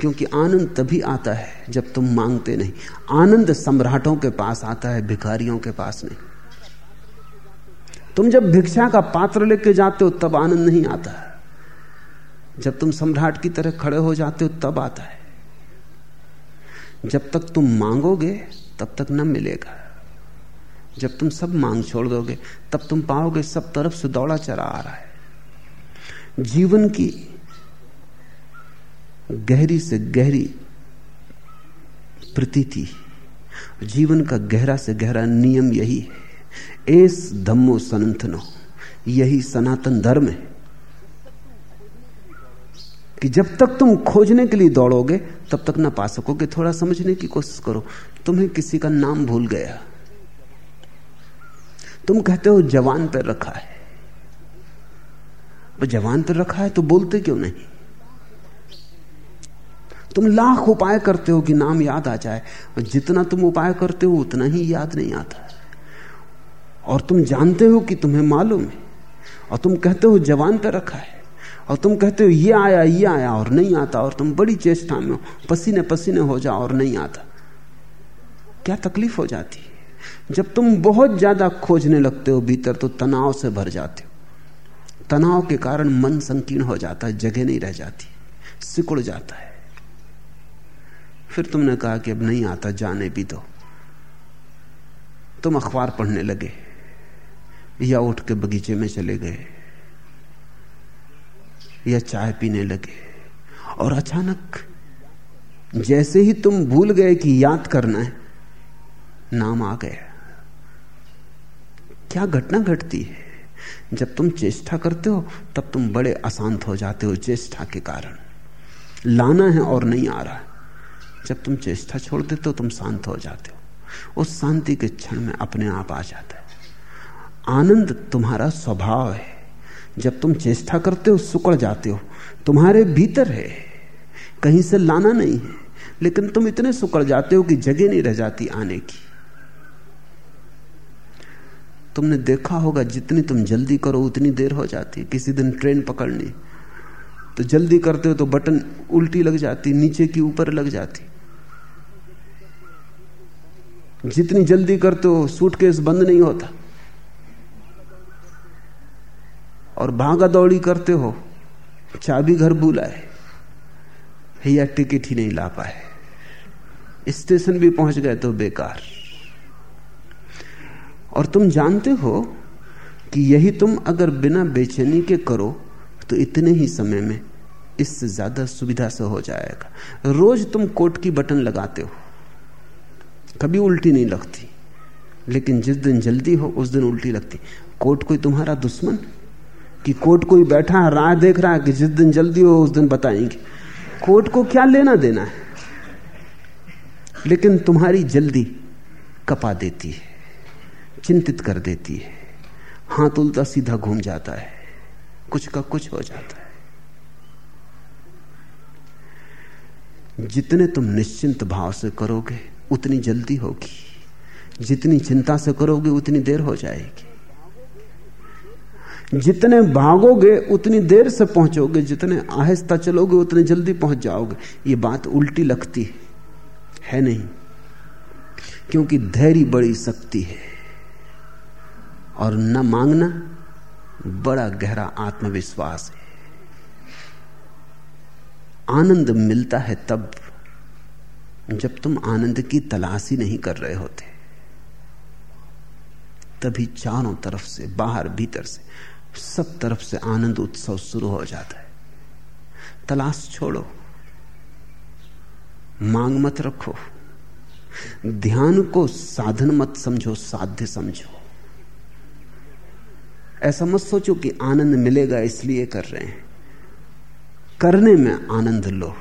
क्योंकि आनंद तभी आता है जब तुम मांगते नहीं। आनंद सम्राटों के पास आता है, भिखारियों के पास नहीं। तुम जब भिक्षा का पात्र लेके जाते हो, तब आनंद नहीं आता जब तुम सम्राट की तरह खड़े हो जाते हो, तब आता है। जब तक तुम मांगोगे, तब तक न मिलेगा। जब तुम सब मांग छोड़ दोगे, तब तुम पाओगे सब तरफ़ से दौड़ा चरा आ रहा है। जीवन की गहरी से गहरी प्रतीति, जीवन का गहरा से गहरा नियम यही है। एस धम्मो सनंथनो यही सनातन धर्म है कि जब तक तुम खोजने के लिए दौड़ोगे, तब तक ना पा सकोगे। थोड़ा समझने की कोशिश करो, तुम्हें किसी का नाम भूल गया। तुम कहते हो जवान पर रखा है। जवान पर रखा है तो बोलते क्यों नहीं? तुम लाख उपाय करते हो कि नाम याद आ जाए, और जितना तुम उपाय करते हो, उतना ही याद नहीं आता। और तुम जानते हो कि तुम्हें मालूम है, और तुम कहते हो जवान पे रखा है, और तुम कहते हो ये आया ये आया, और नहीं आता, और तुम बड़ी चेष्टा में हो, पसीने पसीने हो जाओ, और नहीं आता। क्या तकलीफ़ हो जाती है? जब तुम बहुत ज़्यादा खोजने लगते हो भीतर तो तनाव से भर जाते हो। तनाव के कारण मन संकीर्ण हो जाता है, जगह नहीं रह जाती, सिकुड़ जाता है। फिर तुमने कहा कि अब नहीं आता, जाने भी दो। तुम अखबार पढ़ने लगे या उठ के बगीचे में चले गए या चाय पीने लगे और अचानक जैसे ही तुम भूल गए कि याद करना है, नाम आ गया। क्या घटना घटती है? जब तुम चेष्टा करते हो, तब तुम बड़े अशांत हो जाते हो चेष्टा के कारण। लाना है और नहीं आ रहा। जब तुम चेष्टा छोड़ देते हो तुम शांत हो जाते हो। उस शांति के क्षण में अपने आप आ जाता है। आनंद तुम्हारा स्वभाव है। जब तुम चेष्टा करते हो, सुकड़ जाते हो, तुम्हारे भीतर है। कहीं से लाना नहीं है, लेकिन तुम इतने सुकड़ जाते हो कि जगह नहीं रह जाती आने की। तुमने देखा होगा, जितनी तुम जल्दी करो, उतनी देर हो जाती किसी दिन ट्रेन पकड़नी तो जल्दी करते हो तो बटन उल्टी लग जाती, नीचे की ऊपर लग जाती। जितनी जल्दी करते हो, सूटकेस बंद नहीं होता। और भागा दौड़ी करते हो, चाबी घर बुलाए या टिकट ही नहीं ला पाए। स्टेशन भी पहुँच गए तो बेकार। और तुम जानते हो कि यही तुम अगर बिना बेचैनी के करो तो इतने ही समय में इससे ज़्यादा सुविधा से हो जाएगा। रोज तुम कोट की बटन लगाते हो। कभी उल्टी नहीं लगती। लेकिन जिस दिन जल्दी हो, उस दिन उल्टी लगती। कोट कोई तुम्हारा दुश्मन? कि कोर्ट कोई बैठा, राह देख रहा है कि जिस दिन जल्दी हो, उस दिन बताएँगे। कोर्ट को क्या लेना देना है? लेकिन तुम्हारी जल्दी कपा देती है, चिंतित कर देती है। हाथ उल्टा सीधा घूम जाता है। कुछ का कुछ हो जाता है। जितने तुम निश्चिंत भाव से करोगे उतनी जल्दी होगी। जितनी चिंता से करोगे उतनी देर हो जाएगी। जितने भागोगे उतनी देर से पहुंचोगे। जितने आहिस्ता चलोगे उतने जल्दी पहुँच जाओगे। ये बात उल्टी लगती है, है नहीं। क्योंकि धैर्य बड़ी शक्ति है। और न मांगना बड़ा गहरा आत्मविश्वास है। आनंद मिलता है तब जब तुम आनंद की तलाश ही नहीं कर रहे होते। तभी चारों तरफ़ से, बाहर, भीतर से, सब तरफ़ से आनंद उत्सव शुरू हो जाता है। तलाश छोड़ो। मांग मत रखो। ध्यान को साधन मत समझो, साध्य समझो। ऐसा मत सोचो कि आनंद मिलेगा इसलिए कर रहे हैं। करने में आनंद लो।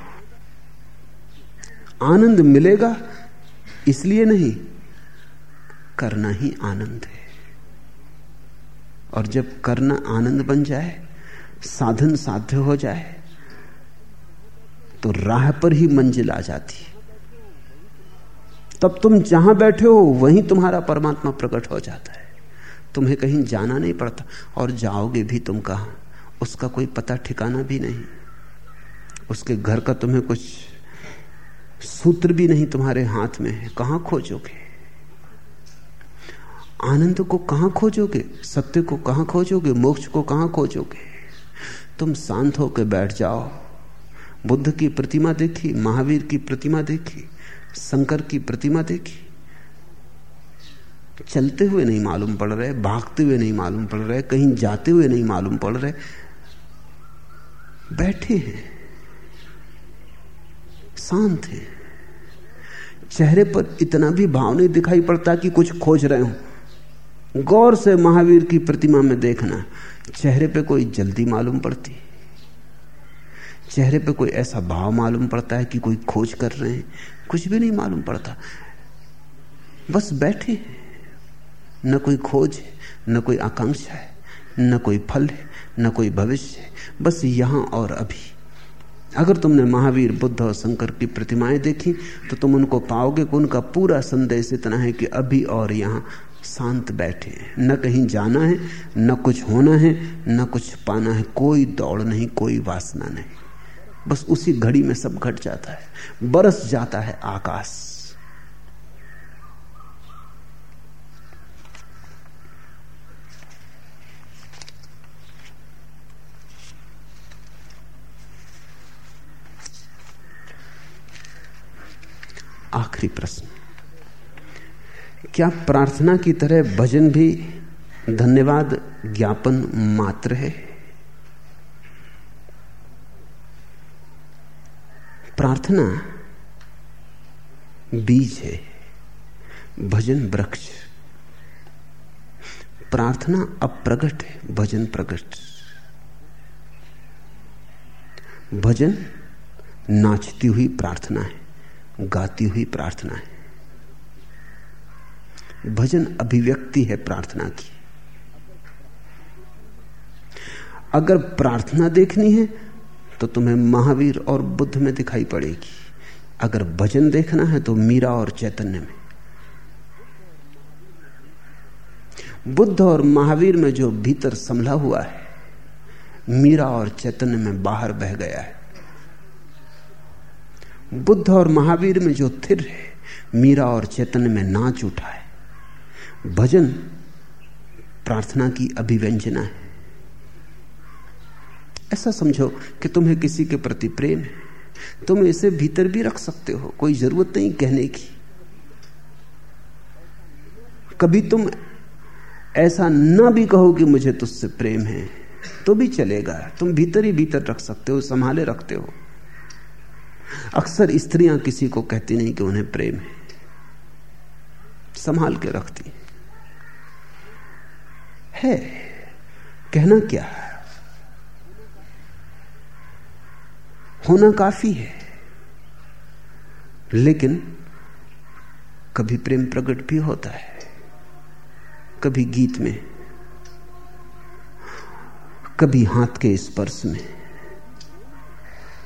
आनंद मिलेगा इसलिए नहीं, करना ही आनंद है। और जब करना आनंद बन जाए, साधन साध्य हो जाए तो राह पर ही मंजिल आ जाती तब तुम जहाँ बैठे हो, वहीं तुम्हारा परमात्मा प्रकट हो जाता है। तुम्हें कहीं जाना नहीं पड़ता। और जाओगे भी तुम कहा? उसका कोई पता ठिकाना भी नहीं। उसके घर का तुम्हें कुछ सूत्र भी नहीं तुम्हारे हाथ में है। कहाँ खोजोगे? आनंद को कहाँ खोजोगे? सत्य को कहाँ खोजोगे? मोक्ष को कहाँ खोजोगे? तुम शांत होकर बैठ जाओ। बुद्ध की प्रतिमा देखी, महावीर की प्रतिमा देखी, शंकर की प्रतिमा देखी। चलते हुए नहीं मालूम पड़ रहे, भागते हुए नहीं मालूम पड़ रहे, कहीं जाते हुए नहीं मालूम पड़ रहे, बैठे हैं, शांत हैं। चेहरे पर इतना भी भाव नहीं दिखाई पड़ता कि कुछ खोज रहे हो। गौर से महावीर की प्रतिमा में देखना, चेहरे पे कोई जल्दी मालूम पड़ती। चेहरे पे कोई ऐसा भाव मालूम पड़ता है कि कोई खोज कर रहे हैं, कुछ भी नहीं मालूम पड़ता। बस बैठे हैं। न कोई खोज है, न कोई आकांक्षा है, न कोई फल है, न कोई भविष्य है। बस यहाँ और अभी। अगर तुमने महावीर, बुद्ध और शंकर की प्रतिमाएँ देखी तो तुम उनको पाओगे कि उनका पूरा संदेश इतना है कि अभी और यहाँ शांत बैठे न कहीं जाना है, न कुछ होना है, न कुछ पाना है। कोई दौड़ नहीं, कोई वासना नहीं। बस उसी घड़ी में सब घट जाता है। बरस जाता है आकाश। आखिरी प्रश्न। क्या प्रार्थना की तरह भजन भी धन्यवाद ज्ञापन मात्र है? प्रार्थना बीज है, भजन वृक्ष। प्रार्थना अप्रगट है, भजन प्रगट। भजन नाचती हुई प्रार्थना है। गाती हुई प्रार्थना है। भजन अभिव्यक्ति है प्रार्थना की। अगर प्रार्थना देखनी है तो तुम्हें महावीर और बुद्ध में दिखाई पड़ेगी। अगर भजन देखना है तो मीरा और चैतन्य में। बुद्ध और महावीर में जो भीतर संभला हुआ है, मीरा और चैतन्य में बाहर बह गया है। बुद्ध और महावीर में जो थिर है, मीरा और चैतन्य में नाच उठा है भजन प्रार्थना की अभिव्यंजना है। ऐसा समझो कि तुम्हें किसी के प्रति प्रेम है। तुम इसे भीतर भी रख सकते हो, कोई ज़रूरत नहीं कहने की। कभी तुम ऐसा ना भी कहो कि मुझे तुझसे प्रेम है तो भी चलेगा। तुम भीतर ही भीतर रख सकते हो, संभाले रखते हो। अक्सर स्त्रियाँ किसी को कहती नहीं कि उन्हें प्रेम है। संभाल के रखती। है, कहना क्या है? होना काफ़ी है, लेकिन कभी प्रेम प्रकट भी होता है, कभी गीत में, कभी हाथ के स्पर्श में।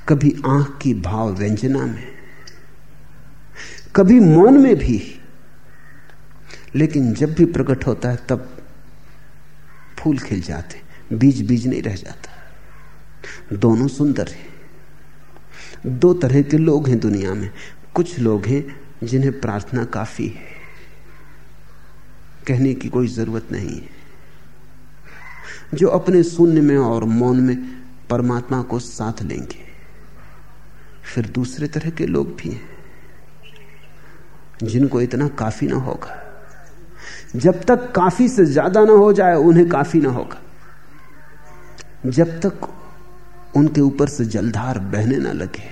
कभी आँख की भाव व्यंजना में, कभी मौन में भी। लेकिन जब भी प्रकट होता है, तब फूल खिल जाते बीज बीज नहीं रह जाता। दोनों सुंदर हैं। दो तरह के लोग हैं दुनिया में। कुछ लोग हैं जिन्हें प्रार्थना काफ़ी है। कहने की कोई ज़रूरत नहीं है। जो अपने शून्य में और मौन में परमात्मा को साथ लेंगे। फिर दूसरे तरह के लोग भी हैं, जिनको इतना काफ़ी ना होगा। जब तक काफ़ी से ज़्यादा ना हो जाए, उन्हें काफ़ी ना होगा। जब तक उनके ऊपर से जलधार बहने ना लगे,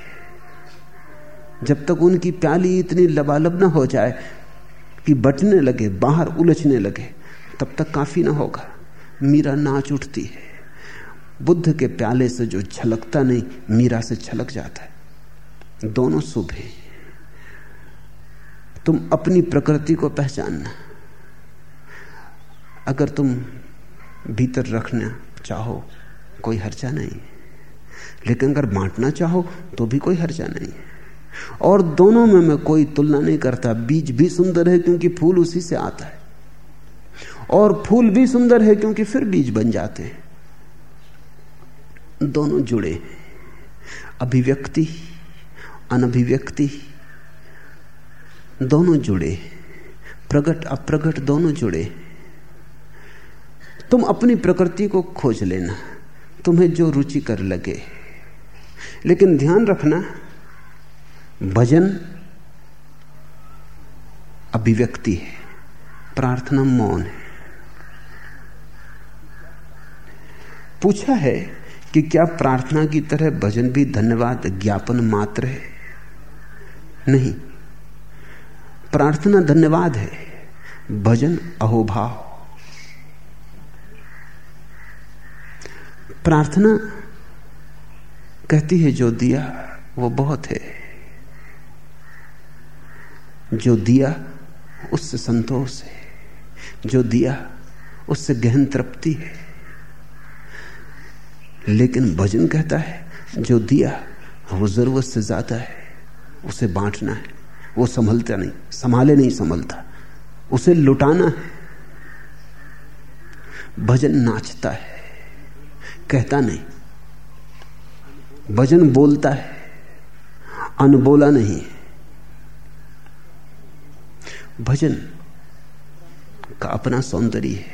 जब तक उनकी प्याली इतनी लबालब ना हो जाए कि बटने लगे, बाहर उलझने लगे, तब तक काफ़ी ना होगा। मीरा नाच उठती है। बुद्ध के प्याले से जो छलकता नहीं, मीरा से छलक जाता है। दोनों शुभ हैं। तुम अपनी प्रकृति को पहचानना। अगर तुम भीतर रखना चाहो, कोई हर्जा नहीं। लेकिन अगर बांटना चाहो तो भी कोई हर्जा नहीं। और दोनों में मैं कोई तुलना नहीं करता। बीज भी सुंदर है क्योंकि फूल उसी से आता है। और फूल भी सुंदर है क्योंकि फिर बीज बन जाते हैं। दोनों जुड़े हैं। अभिव्यक्ति अनभिव्यक्ति। दोनों जुड़े। प्रकट अप्रगट दोनों जुड़े। तुम अपनी प्रकृति को खोज लेना। तुम्हें जो रुचि कर लगे। लेकिन ध्यान रखना, भजन अभिव्यक्ति है। प्रार्थना मौन है। पूछा है कि क्या प्रार्थना की तरह भजन भी धन्यवाद ज्ञापन मात्र है? नहीं। प्रार्थना धन्यवाद है। भजन अहोभाव। प्रार्थना कहती है, जो दिया, वो बहुत है। जो दिया, उससे संतोष है। जो दिया, उससे गहन तृप्ति है। लेकिन भजन कहता है, जो दिया, वो ज़रूरत से ज़्यादा है। उसे बांटना है। वो संभलता नहीं, संभाले नहीं संभलता। उसे लुटाना है। भजन नाचता है। कहता नहीं। भजन बोलता है। अनबोला नहीं। भजन का अपना सौंदर्य है।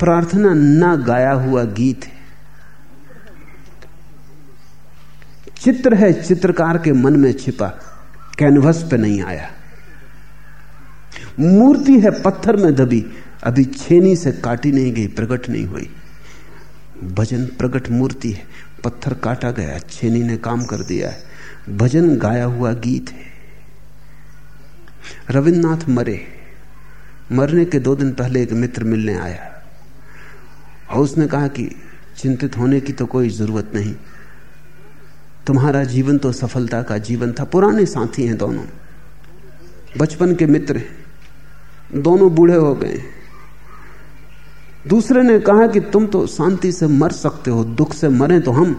प्रार्थना ना गाया हुआ गीत है। चित्र है, चित्रकार के मन में छिपा, कैनवस पे नहीं आया। मूर्ति है, पत्थर में दबी, अभी छेनी से काटी नहीं गई, प्रकट नहीं हुई। भजन प्रकट मूर्ति है, पत्थर काटा गया, छेनी ने काम कर दिया है। भजन गाया हुआ गीत है। रविन्द्रनाथ मरे। मरने के दो दिन पहले एक मित्र मिलने आया। और उसने कहा कि चिंतित होने की तो कोई ज़रूरत नहीं। तुम्हारा जीवन तो सफलता का जीवन था। पुराने साथी हैं दोनों। बचपन के मित्र हैं। दोनों बूढ़े हो गए दूसरे ने कहा कि तुम तो शांति से मर सकते हो, दुख से मरे तो हम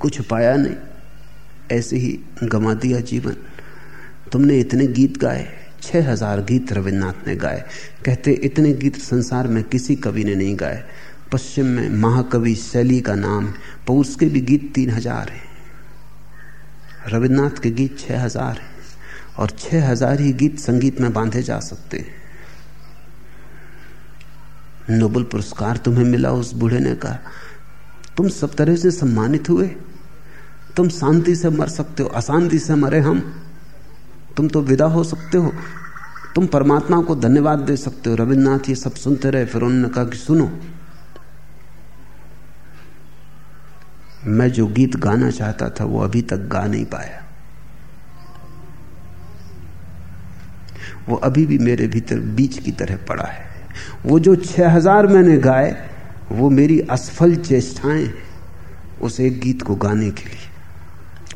कुछ पाया नहीं। ऐसे ही गमा दिया जीवन। तुमने इतने गीत गाए, छह हज़ार गीत रविन्द्रनाथ ने गाए। कहते इतने गीत संसार में किसी कवि ने नहीं गाए। पश्चिम में महाकवि शैली का नाम, पर उसके भी गीत तीन हज़ार हैं। रविन्द्रनाथ के गीत छह हज़ार हैं, और छह हज़ार ही गीत संगीत में बांधे जा सकते हैं। नोबल पुरस्कार तुम्हें मिला उस बूढ़े ने कहा, तुम सब तरह से सम्मानित हुए। तुम शांति से मर सकते हो, अशांति से मरे हम। तुम तो विदा हो सकते हो। तुम परमात्मा को धन्यवाद दे सकते हो। रविन्द्रनाथ ये सब सुनते रहे, फिर उन्होंने कहा कि, सुनो मैं जो गीत गाना चाहता था, वो अभी तक गा नहीं पाया। वो अभी भी मेरे भीतर बीच की तरह पड़ा है। वो जो छह हज़ार मैंने गाए, वो मेरी असफल चेष्टाएँ उस एक गीत को गाने के लिए।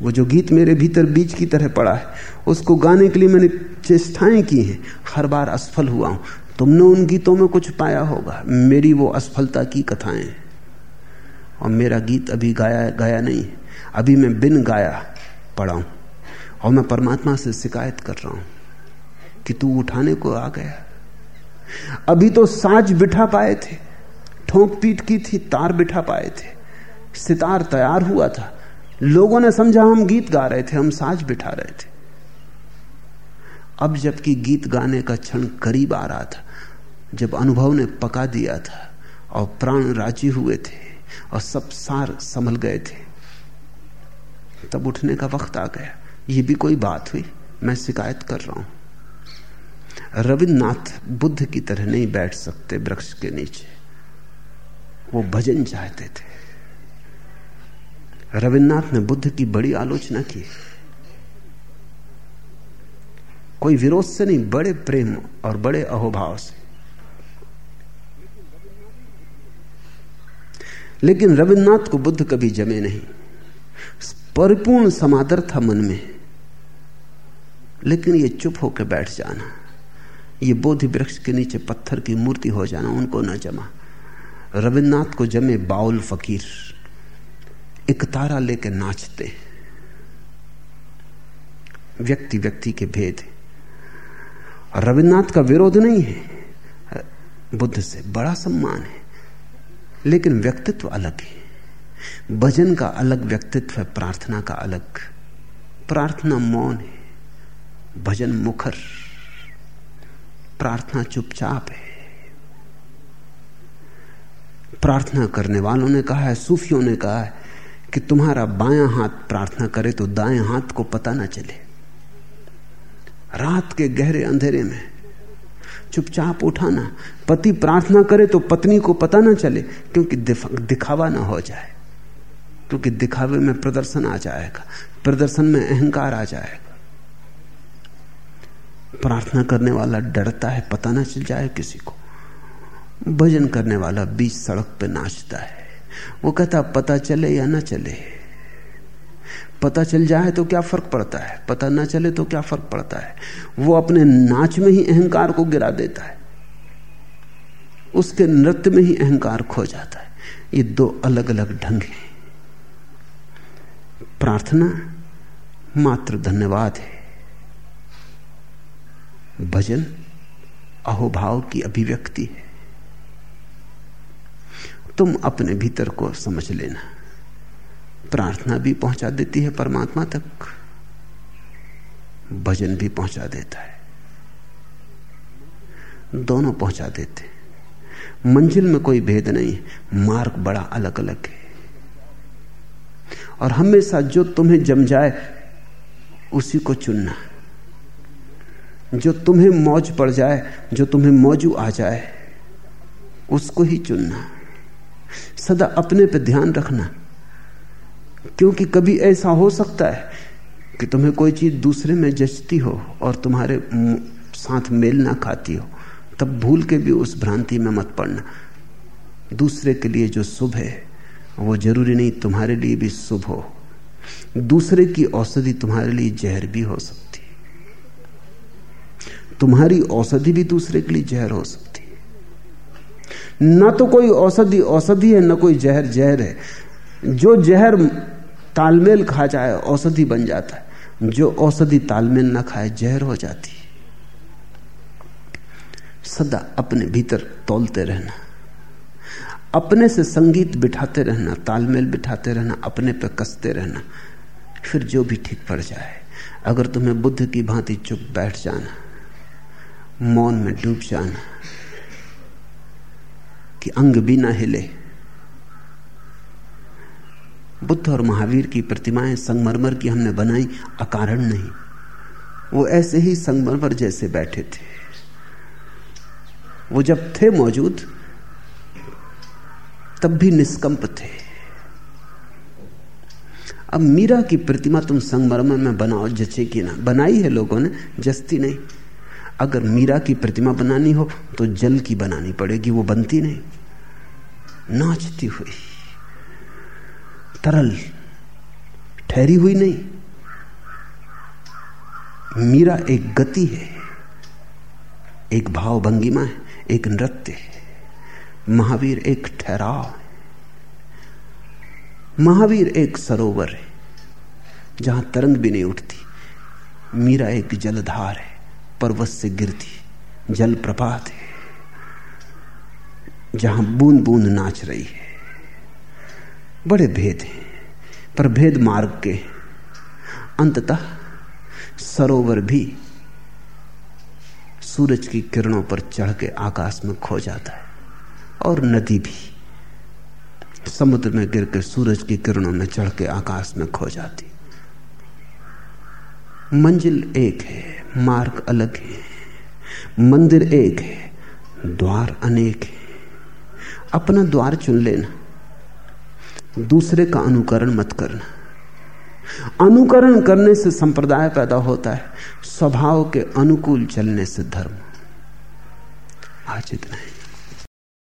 वो जो गीत मेरे भीतर बीज की तरह पड़ा है, उसको गाने के लिए मैंने चेष्टाएँ की हैं। हर बार असफल हुआ हूँ। तुमने उन गीतों में कुछ पाया होगा। मेरी वो असफलता की कथाएँ और मेरा गीत अभी गाया गाया नहीं अभी मैं बिन गाया पड़ा हूँ और मैं परमात्मा से शिकायत कर रहा हूँ कि तू उठाने को आ गया। अभी तो साज बिठा पाए थे, ठोंक पीट की थी, तार बिठा पाए थे। सितार तैयार हुआ था। लोगों ने समझा हम गीत गा रहे थे, हम साज बिठा रहे थे। अब जबकि गीत गाने का क्षण करीब आ रहा था, जब अनुभव ने पका दिया था और प्राण राज़ी हुए थे और सब सार संभल गए थे। तब उठने का वक्त आ गया। ये भी कोई बात हुई? मैं शिकायत कर रहा हूँ। रविन्द्रनाथ बुद्ध की तरह नहीं बैठ सकते वृक्ष के नीचे। वो भजन चाहते थे। रविन्द्रनाथ ने बुद्ध की बड़ी आलोचना की। कोई विरोध से नहीं, बड़े प्रेम और बड़े अहोभाव से। लेकिन रविन्द्रनाथ को बुद्ध कभी जमे नहीं। परिपूर्ण समादर था मन में। लेकिन ये चुप होकर बैठ जाना, ये बोधि वृक्ष के नीचे पत्थर की मूर्ति हो जाना, उनको न जमा। रविन्द्रनाथ को जमे बाउल फकीर, एक तारा लेके नाचते। व्यक्ति व्यक्ति के भेद। रविन्द्रनाथ का विरोध नहीं है। बुद्ध से बड़ा सम्मान है। लेकिन व्यक्तित्व अलग है। भजन का अलग व्यक्तित्व है, प्रार्थना का अलग। प्रार्थना मौन है, भजन मुखर। प्रार्थना चुपचाप है। प्रार्थना करने वालों ने कहा है, सूफियों ने कहा है कि तुम्हारा बायां हाथ प्रार्थना करे तो दाएँ हाथ को पता ना चले। रात के गहरे अंधेरे में चुपचाप उठाना। पति प्रार्थना करे तो पत्नी को पता ना चले, क्योंकि दिखावा ना हो जाए। क्योंकि दिखावे में प्रदर्शन आ जाएगा। प्रदर्शन में अहंकार आ जाएगा। प्रार्थना करने वाला डरता है, पता ना चल जाए किसी को। भजन करने वाला बीच सड़क पे नाचता है। वो कहता, पता चले या ना चले? पता चल जाए तो क्या फ़र्क पड़ता है? पता ना चले तो क्या फ़र्क पड़ता है? वो अपने नाच में ही अहंकार को गिरा देता है। उसके नृत्य में ही अहंकार खो जाता है। ये दो अलग अलग ढंग हैं। प्रार्थना मात्र धन्यवाद है। भजन अहोभाव की अभिव्यक्ति है। तुम अपने भीतर को समझ लेना। प्रार्थना भी पहुँचा देती है, परमात्मा तक भजन भी पहुँचा देता है। दोनों पहुँचा देते मंजिल में कोई भेद नहीं, मार्ग बड़ा अलग अलग है। और हमेशा जो तुम्हें जम जाए, उसी को चुनना। जो तुम्हें मौज पड़ जाए, जो तुम्हें मौजू आ जाए, उसको ही चुनना। सदा अपने पे ध्यान रखना। क्योंकि कभी ऐसा हो सकता है कि तुम्हें कोई चीज़ दूसरे में जचती हो और तुम्हारे साथ मेल ना खाती हो। तब भूल के भी उस भ्रांति में मत पड़ना। दूसरे के लिए जो शुभ है, वो ज़रूरी नहीं तुम्हारे लिए भी शुभ हो। दूसरे की औषधि तुम्हारे लिए जहर भी हो सकती। तुम्हारी औषधि भी दूसरे के लिए जहर हो सकती। ना तो कोई औषधि औषधि है, ना कोई जहर जहर है। जो जहर तालमेल खा जाए, औषधि बन जाता है। जो औषधि तालमेल ना खाए, जहर हो जाती है। सदा अपने भीतर तोलते रहना। अपने से संगीत बिठाते रहना, तालमेल बिठाते रहना, अपने पे कसते रहना, फिर जो भी ठीक पड़ जाए। अगर तुम्हें बुद्ध की भांति चुप बैठ जाना, मौन में डूब जाना, कि अंग भी ना हिले बुद्ध और महावीर की प्रतिमाएँ संगमरमर की हमने बनाई, अकारण नहीं। वो ऐसे ही संगमरमर जैसे बैठे थे। वो जब थे मौजूद, तब भी निष्कंप थे। अब मीरा की प्रतिमा तुम संगमरमर में बनाओ जचेगी ना, बनाई है लोगों ने, जस्ती नहीं। अगर मीरा की प्रतिमा बनानी हो तो जल की बनानी पड़ेगी, वो बनती नहीं। नाचती हुई। तरल। ठहरी हुई नहीं। मीरा एक गति है, एक भाव भंगिमा है, एक नृत्य है। महावीर एक ठहराव है। महावीर एक सरोवर है, जहाँ तरंग भी नहीं उठती। मीरा एक जलधार है, पर्वत से गिरती जल प्रपात है, जहाँ बूंद बूंद नाच रही है। बड़े भेद हैं, पर भेद मार्ग के अंततः सरोवर भी सूरज की किरणों पर चढ़ के आकाश में खो जाता है, और नदी भी समुद्र में गिर के सूरज की किरणों में चढ़ के आकाश में खो जाती। मंजिल एक है, मार्ग अलग है, मंदिर एक है, द्वार अनेक है। अपना द्वार चुन लेना। दूसरे का अनुकरण मत करना। अनुकरण करने से संप्रदाय पैदा होता है, स्वभाव के अनुकूल चलने से धर्म। आज इतना है।